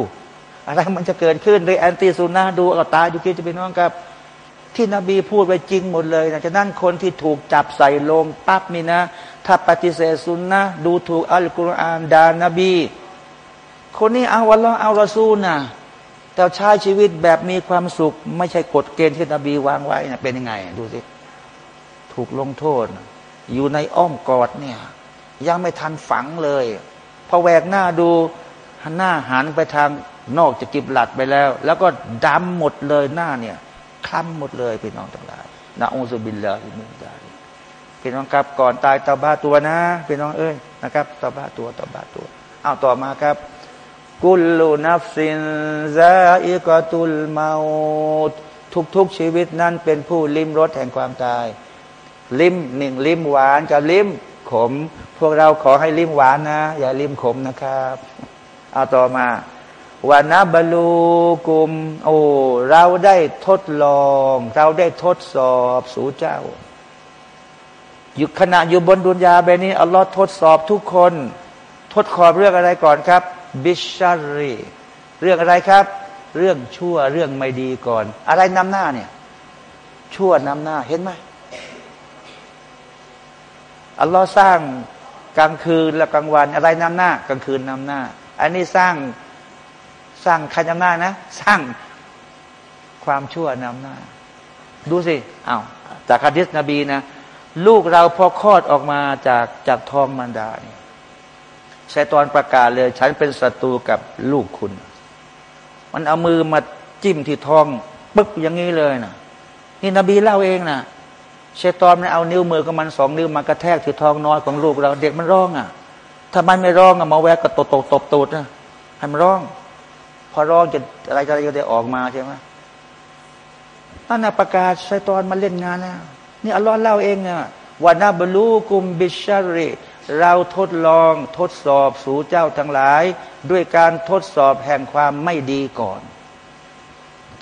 อะไรมันจะเกิดขึ้นเลยแอนตี้ซูนาดูเอาตายดูคิดจะเป็นน้องครับ ที่นบีพูดไว้จริงหมดเลยนะฉะนั้นคนที่ถูกจับใส่ลงปั๊บนี่นะ ถ้าปฏิเสธซุนนะดูถูกอัลกุรอานดานบี คนนี้เอาวันละเอาละซูนะแต่ใช้ชีวิตแบบมีความสุข ไม่ใช่กฎเกณฑ์ที่นบีวางไว้นะเป็นยังไง ดูสิถูกลงโทษ อยู่ในอ้อมกอดเนี่ย ยังไม่ทันฝังเลยพอแหวกหน้าดู หันหน้าหันไปทางนอกจากกิบลัตไปแล้ว แล้วก็ดำหมดเลยหน้าเนี่ยคล้ำหมดเลยพี่น้องทั้งหลายنعوذ بالله من ذلكพี่น้องครับก่อนตายเตาบัตตัวนะพี่น้องเอ้ยนะครับเตาบัตตัวเตาบัตตัวเอาต่อมาครับ كل نفسซาอิกตุลมาตทุกชีวิตนั้นเป็นผู้ลิ้มรสแห่งความตาย ลิ้มหนึ่งลิ้มหวานกับลิ้มขม พวกเราขอให้ลิ้มหวานนะ อย่าลิ้มขมนะครับ เอาต่อมาวานาบลูกุม โอ้เราได้ทดลอง เราได้ทดสอบสู่เจ้า อยู่ขณะอยู่บนดุนยาแบบนี้อัลลอฮ์ทดสอบทุกคน ทดสอบเรื่องอะไรก่อนครับ บิชารีเรื่องอะไรครับ เรื่องชั่วเรื่องไม่ดีก่อน อะไรนำหน้าเนี่ย ชั่วนำหน้าเห็นไหมอัลลอฮ์สร้างกลางคืนและกลางวัน อะไรนำหน้า กลางคืนนำหน้า อันนี้สร้างสร้างใครนำหน้านะ สร้างความชั่วนำหน้า ดูสิอา้าวจากฮะดิษนบีนะ ลูกเราพอคลอดออกมาจากจากท้องมารดาเนี่ยชายตอนประกาศเลย ฉันเป็นศัตรูกับลูกคุณ มันเอามือมาจิ้มที่ท้อง ปึ๊กอย่างนี้เลยนะนี่นบีเล่าเองนะชายตอนมันเอานิ้วมือของมันสองนิ้วมากระแทกที่ท้องน้อยของลูกเรา เด็กมันร้องอะำไมไม่ร้องอะมาแวกก็ตบตบตบตูดนะให้มันร้อง พอร้องจะอะไรอะไรก็ได้ออกมาใช่ไหมนั่นนะประกาศชายตอนมาเล่นงานนะนี่อัลลอฮ์เล่าเองอะวันนาบลูกุมบิชารีเราทดลองทดสอบสู่เจ้าทั้งหลาย ด้วยการทดสอบแห่งความไม่ดีก่อน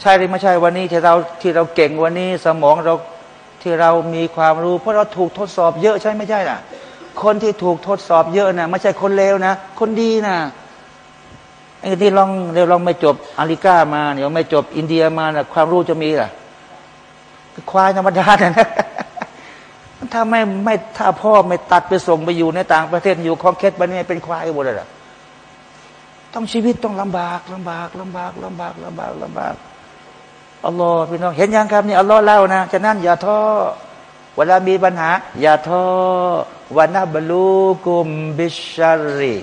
ใช่หรือไม่ใช่วันนี้ที่เราที่เราเก่งวันนี้สมองเราที่เรามีความรู้ เพราะเราถูกทดสอบเยอะใช่ไม่ใช่ล่ะ คนที่ถูกทดสอบเยอะนะไม่ใช่คนเลวนะ คนดีนะไอ้ที่ลองเดี๋ยวลองไม่จบอาริก้ามาเดี๋ยวไม่จบอินเดียมานะความรู้จะมีล่ะควายธรรมดาเนี่ยถ้าไม่ไม่ถ้าพ่อไม่ตัดไปส่งไปอยู่ในต่างประเทศอยู่คองเคสบันนี้เป็นควายหมดเลยต้องชีวิตต้องลำบากลำบากลำบากลำบากลำบากลำบากอัลลอฮ์พี่น้องเห็นยังครับนี่อัลลอฮ์เล่านะฉะนั้นอย่าท้อ เวลามีปัญหา อย่าท้อวันนบลูกุมบิชารี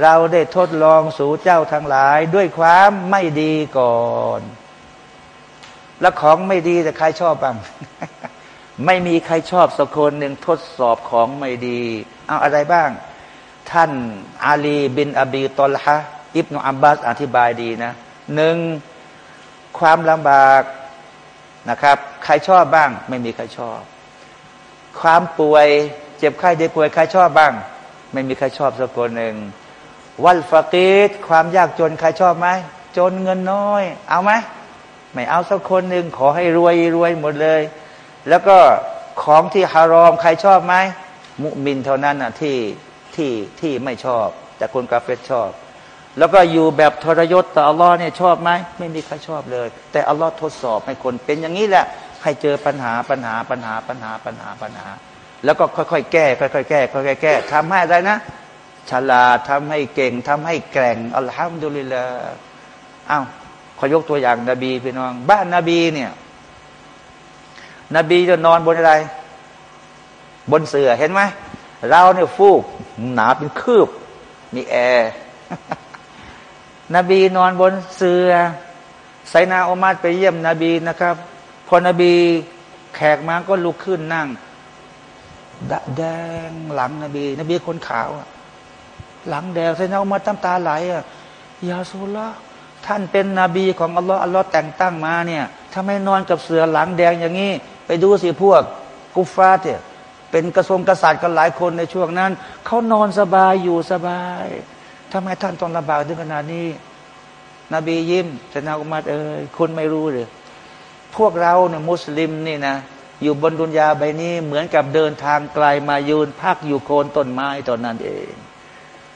เราได้ทดลองสู่เจ้าทั้งหลาย ด้วยความไม่ดีก่อน แล้วของไม่ดีแต่ใครชอบบ้าง ไม่มีใครชอบสักคนหนึ่งทดสอบของไม่ดี เอาอะไรบ้าง ท่านอาลีบินอบีตอลฮะอิบนุอับบาสอธิบายดีนะหนึ่งความลำบากนะครับ ใครชอบบ้าง ไม่มีใครชอบ ความป่วย เจ็บไข้ได้ป่วยใครชอบบ้าง ไม่มีใครชอบสักคนหนึ่งวัลฟากีดความยากจนใครชอบไหมจนเงินน้อย เอาไหมไม่เอาสักคนหนึ่งขอให้รวยรวยหมดเลย แล้วก็ของที่ฮารอมใครชอบไหมมุมินเท่านั้นนะที่ที่ที่ไม่ชอบ แต่คนกาเฟตชอบ แล้วก็อยู่แบบทรยศต่ออัลลอฮ์เนี่ยชอบไหมไม่มีใครชอบเลย แต่อัลลอฮ์ทดสอบให้คนเป็นอย่างนี้แหละ ให้เจอปัญหาปัญหาปัญหาปัญหาปัญหาปัญหา แล้วก็ค่อยๆแก้ ค่อยๆแก้ค่อยๆแก้ทำให้อะไรนะฉลาดทำให้เก่งทำให้แกร่งอัลฮัมดุลิลละอ้าวขอยกตัวอย่างนบีพี่น้อง บ้านนบีเนี่ย นบีจะนอนบนอะไร บนเสื่อเห็นไหมเราเนี่ยฟูก หนาเป็นคืบมีแอร์นบีนอนบนเสื่อไซนาอุมาตไปเยี่ยมนบีนะครับ พอนบีแขกมาก็ลุกขึ้นนั่งแดงหลังนบี นบีคนขาวหลังแดงไซนาอมาตตั้ตาไหลอะยาสุลละท่านเป็นนบีของอัลลอฮ์อัลลอฮ์แต่งตั้งมาเนี่ยถ้าไม่นอนกับเสือหลังแดงอย่างนี้ ไปดูสิพวกกุฟาเนี่ยเป็นกระทรวงกษัตริย์กันหลายคนในช่วงนั้นเขานอนสบายอยู่สบายทำไมท่านต้องลำบากถึงขนาดนี้ นบียิ้มแต่นาอุมัดเอ้ยคุณไม่รู้เลย พวกเราเนี่ยมุสลิมนี่นะอยู่บนดุนยาใบนี้เหมือนกับเดินทางไกลมายืนพักอยู่โคนต้นไม้ตอนนั้นเอง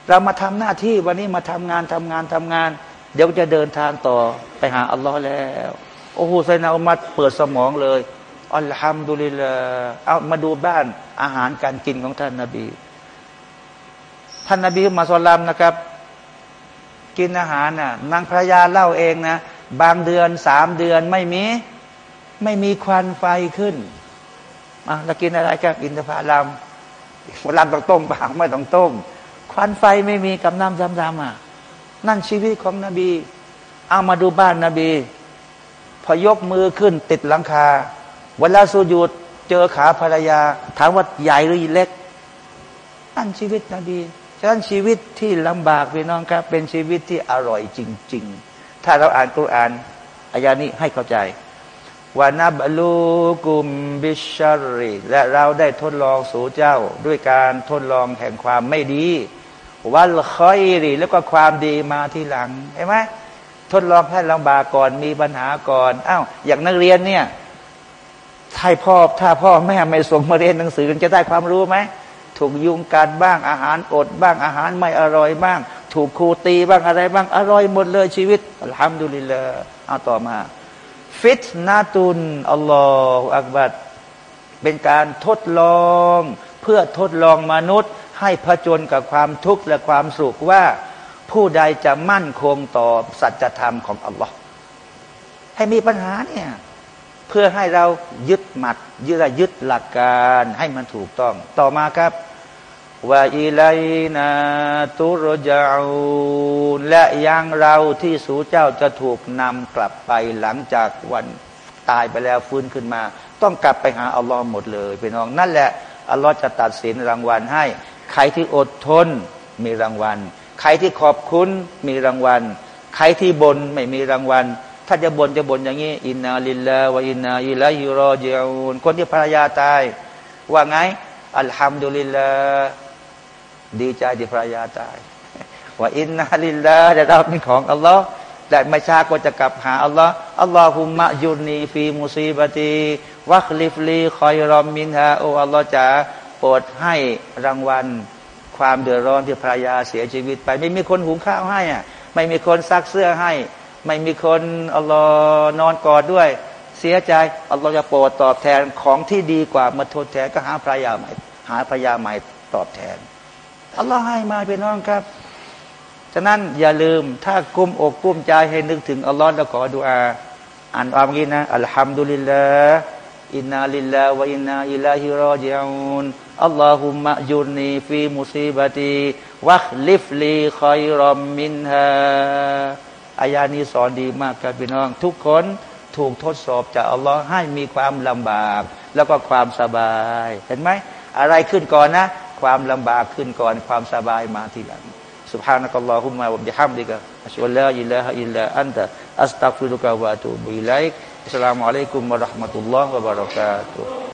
เรามาทำหน้าที่วันนี้มาทำงานทำงานทำงาน เดี๋ยวจะเดินทางต่อไปหาอัลลอฮ์แล้ว โอ้โหไซนาอุมัดเปิดสมองเลยอัลฮัมดุลิลลาเอามาดูบ้านอาหารการกินของท่านนาบี ท่านนาบีมาสลามนะครับ กินอาหารน่ะนางภรรยาเล่าเองนะ บางเดือนสามเดือนไม่มี ไม่มีควันไฟขึ้นอะเรากินอะไรกันอินทผลัมผลัมต้องต้มปากไม่ต้องต้ม ควันไฟไม่มีกับน้ำซ้ำๆอะนั่นชีวิตของนบี เอามาดูบ้านนบี พอยกมือขึ้นติดหลังคา เวลาสูญูดเจอขาภรรยา ถามว่าใหญ่หรือเล็ก นั่นชีวิตนบีฉะนั้นชีวิตที่ลำบากพี่น้องครับ เป็นชีวิตที่อร่อยจริง ๆ ถ้าเราอ่านกุรอานอายานี้ให้เข้าใจ วานับลูกุมบิชรีและเราได้ทดลองสู่เจ้า ด้วยการทดลองแห่งความไม่ดี วัลคอยรีแล้วก็ความดีมาที่หลังเห็นไหมทดลองให้ลำบากก่อนมีปัญหาก่อนอ้าวอย่างนักเรียนเนี่ยถ้าพ่อถ้าพ่อแม่ไม่ส่งมาเรียนหนังสือจะได้ความรู้ไหมถูกยุงกัดบ้างอาหารอดบ้างอาหารไม่อร่อยบ้าง ถูกครูตีบ้างอะไรบ้างอร่อยหมดเลยชีวิตอัลฮัมดุลิลละเอาต่อมา ฟิตนาตุนอัลลอฮฺอักบัดเป็นการทดลอง เพื่อทดลองมนุษย์ ให้ผจญกับความทุกข์และความสุขว่า ผู้ใดจะมั่นคงต่อสัจธรรมของอัลลอฮ์ให้มีปัญหาเนี่ยเพื่อให้เรายึดหมัดยึดยึดหลักการให้มันถูกต้องต่อมาครับ ว่าอิไลนาตุรจาอูและยังเราที่สูเจ้าจะถูกนำกลับไปหลังจากวันตายไปแล้วฟื้นขึ้นมา ต้องกลับไปหาอัลลอฮ์หมดเลยพี่น้องนั่นแหละอัลลอฮ์จะตัดสินรางวัลให้ ใครที่อดทนมีรางวัล ใครที่ขอบคุณมีรางวัล ใครที่บนไม่มีรางวัล ถ้าจะบนจะบนอย่างนี้ อินนาลิลลาวะอินนาอิลัยฮิรอจิอูนคนที่ภรรยาตาย ว่าไงอัลฮัมดุลิลลา ดีใจที่ภรรยาตายว่าอินนาลิลลาจะรับเป็นของอัลลอฮ์แต่ไม่ช้าก็จะกลับหาอัลลอฮ์อัลลอฮุมะยุนีฟีมุซีบตีวัคลิฟลีคอยรอมมินฮาโออัลลอฮ์จะโปรดให้รางวัล ความเดือดร้อนที่ภรรยาเสียชีวิตไป ไม่มีคนหุงข้าวให้อะไม่มีคนซักเสื้อให้ ไม่มีคนอัลลอฮ์นอนกอดด้วย เสียใจอัลลอฮ์จะโปรดตอบแทนของที่ดีกว่ามาทดแทนก็หาภรรยาใหม่ หาภรรยาใหม่ตอบแทน อัลลอฮ์ให้มาเป็นน้องครับ ฉะนั้นอย่าลืมถ้ากุ้มอกกุ้มใจให้นึกถึงอัลลอฮ์แล้วขอดุอาอ่านอ่านงี้นะالحمد لله إنا لله وإنا إليه راجعون اللهم أجرني في مصيبتي واخلف لي خيرا منهاอายะฮ์นี้สอนดีมากครับพี่น้อง ทุกคนถูกทดสอบจากอัลลอฮ์ให้มีความลำบาก แล้วก็ความสบาย เห็นไหม อะไรขึ้นก่อนนะ ความลำบากขึ้นก่อนความสบายมาทีหลัง سبحانك اللهم وبحمدك أشهد أن لا إله إلا أنت أستغفرك وأتوب إليك السلام عليكم ورحمة الله وبركاته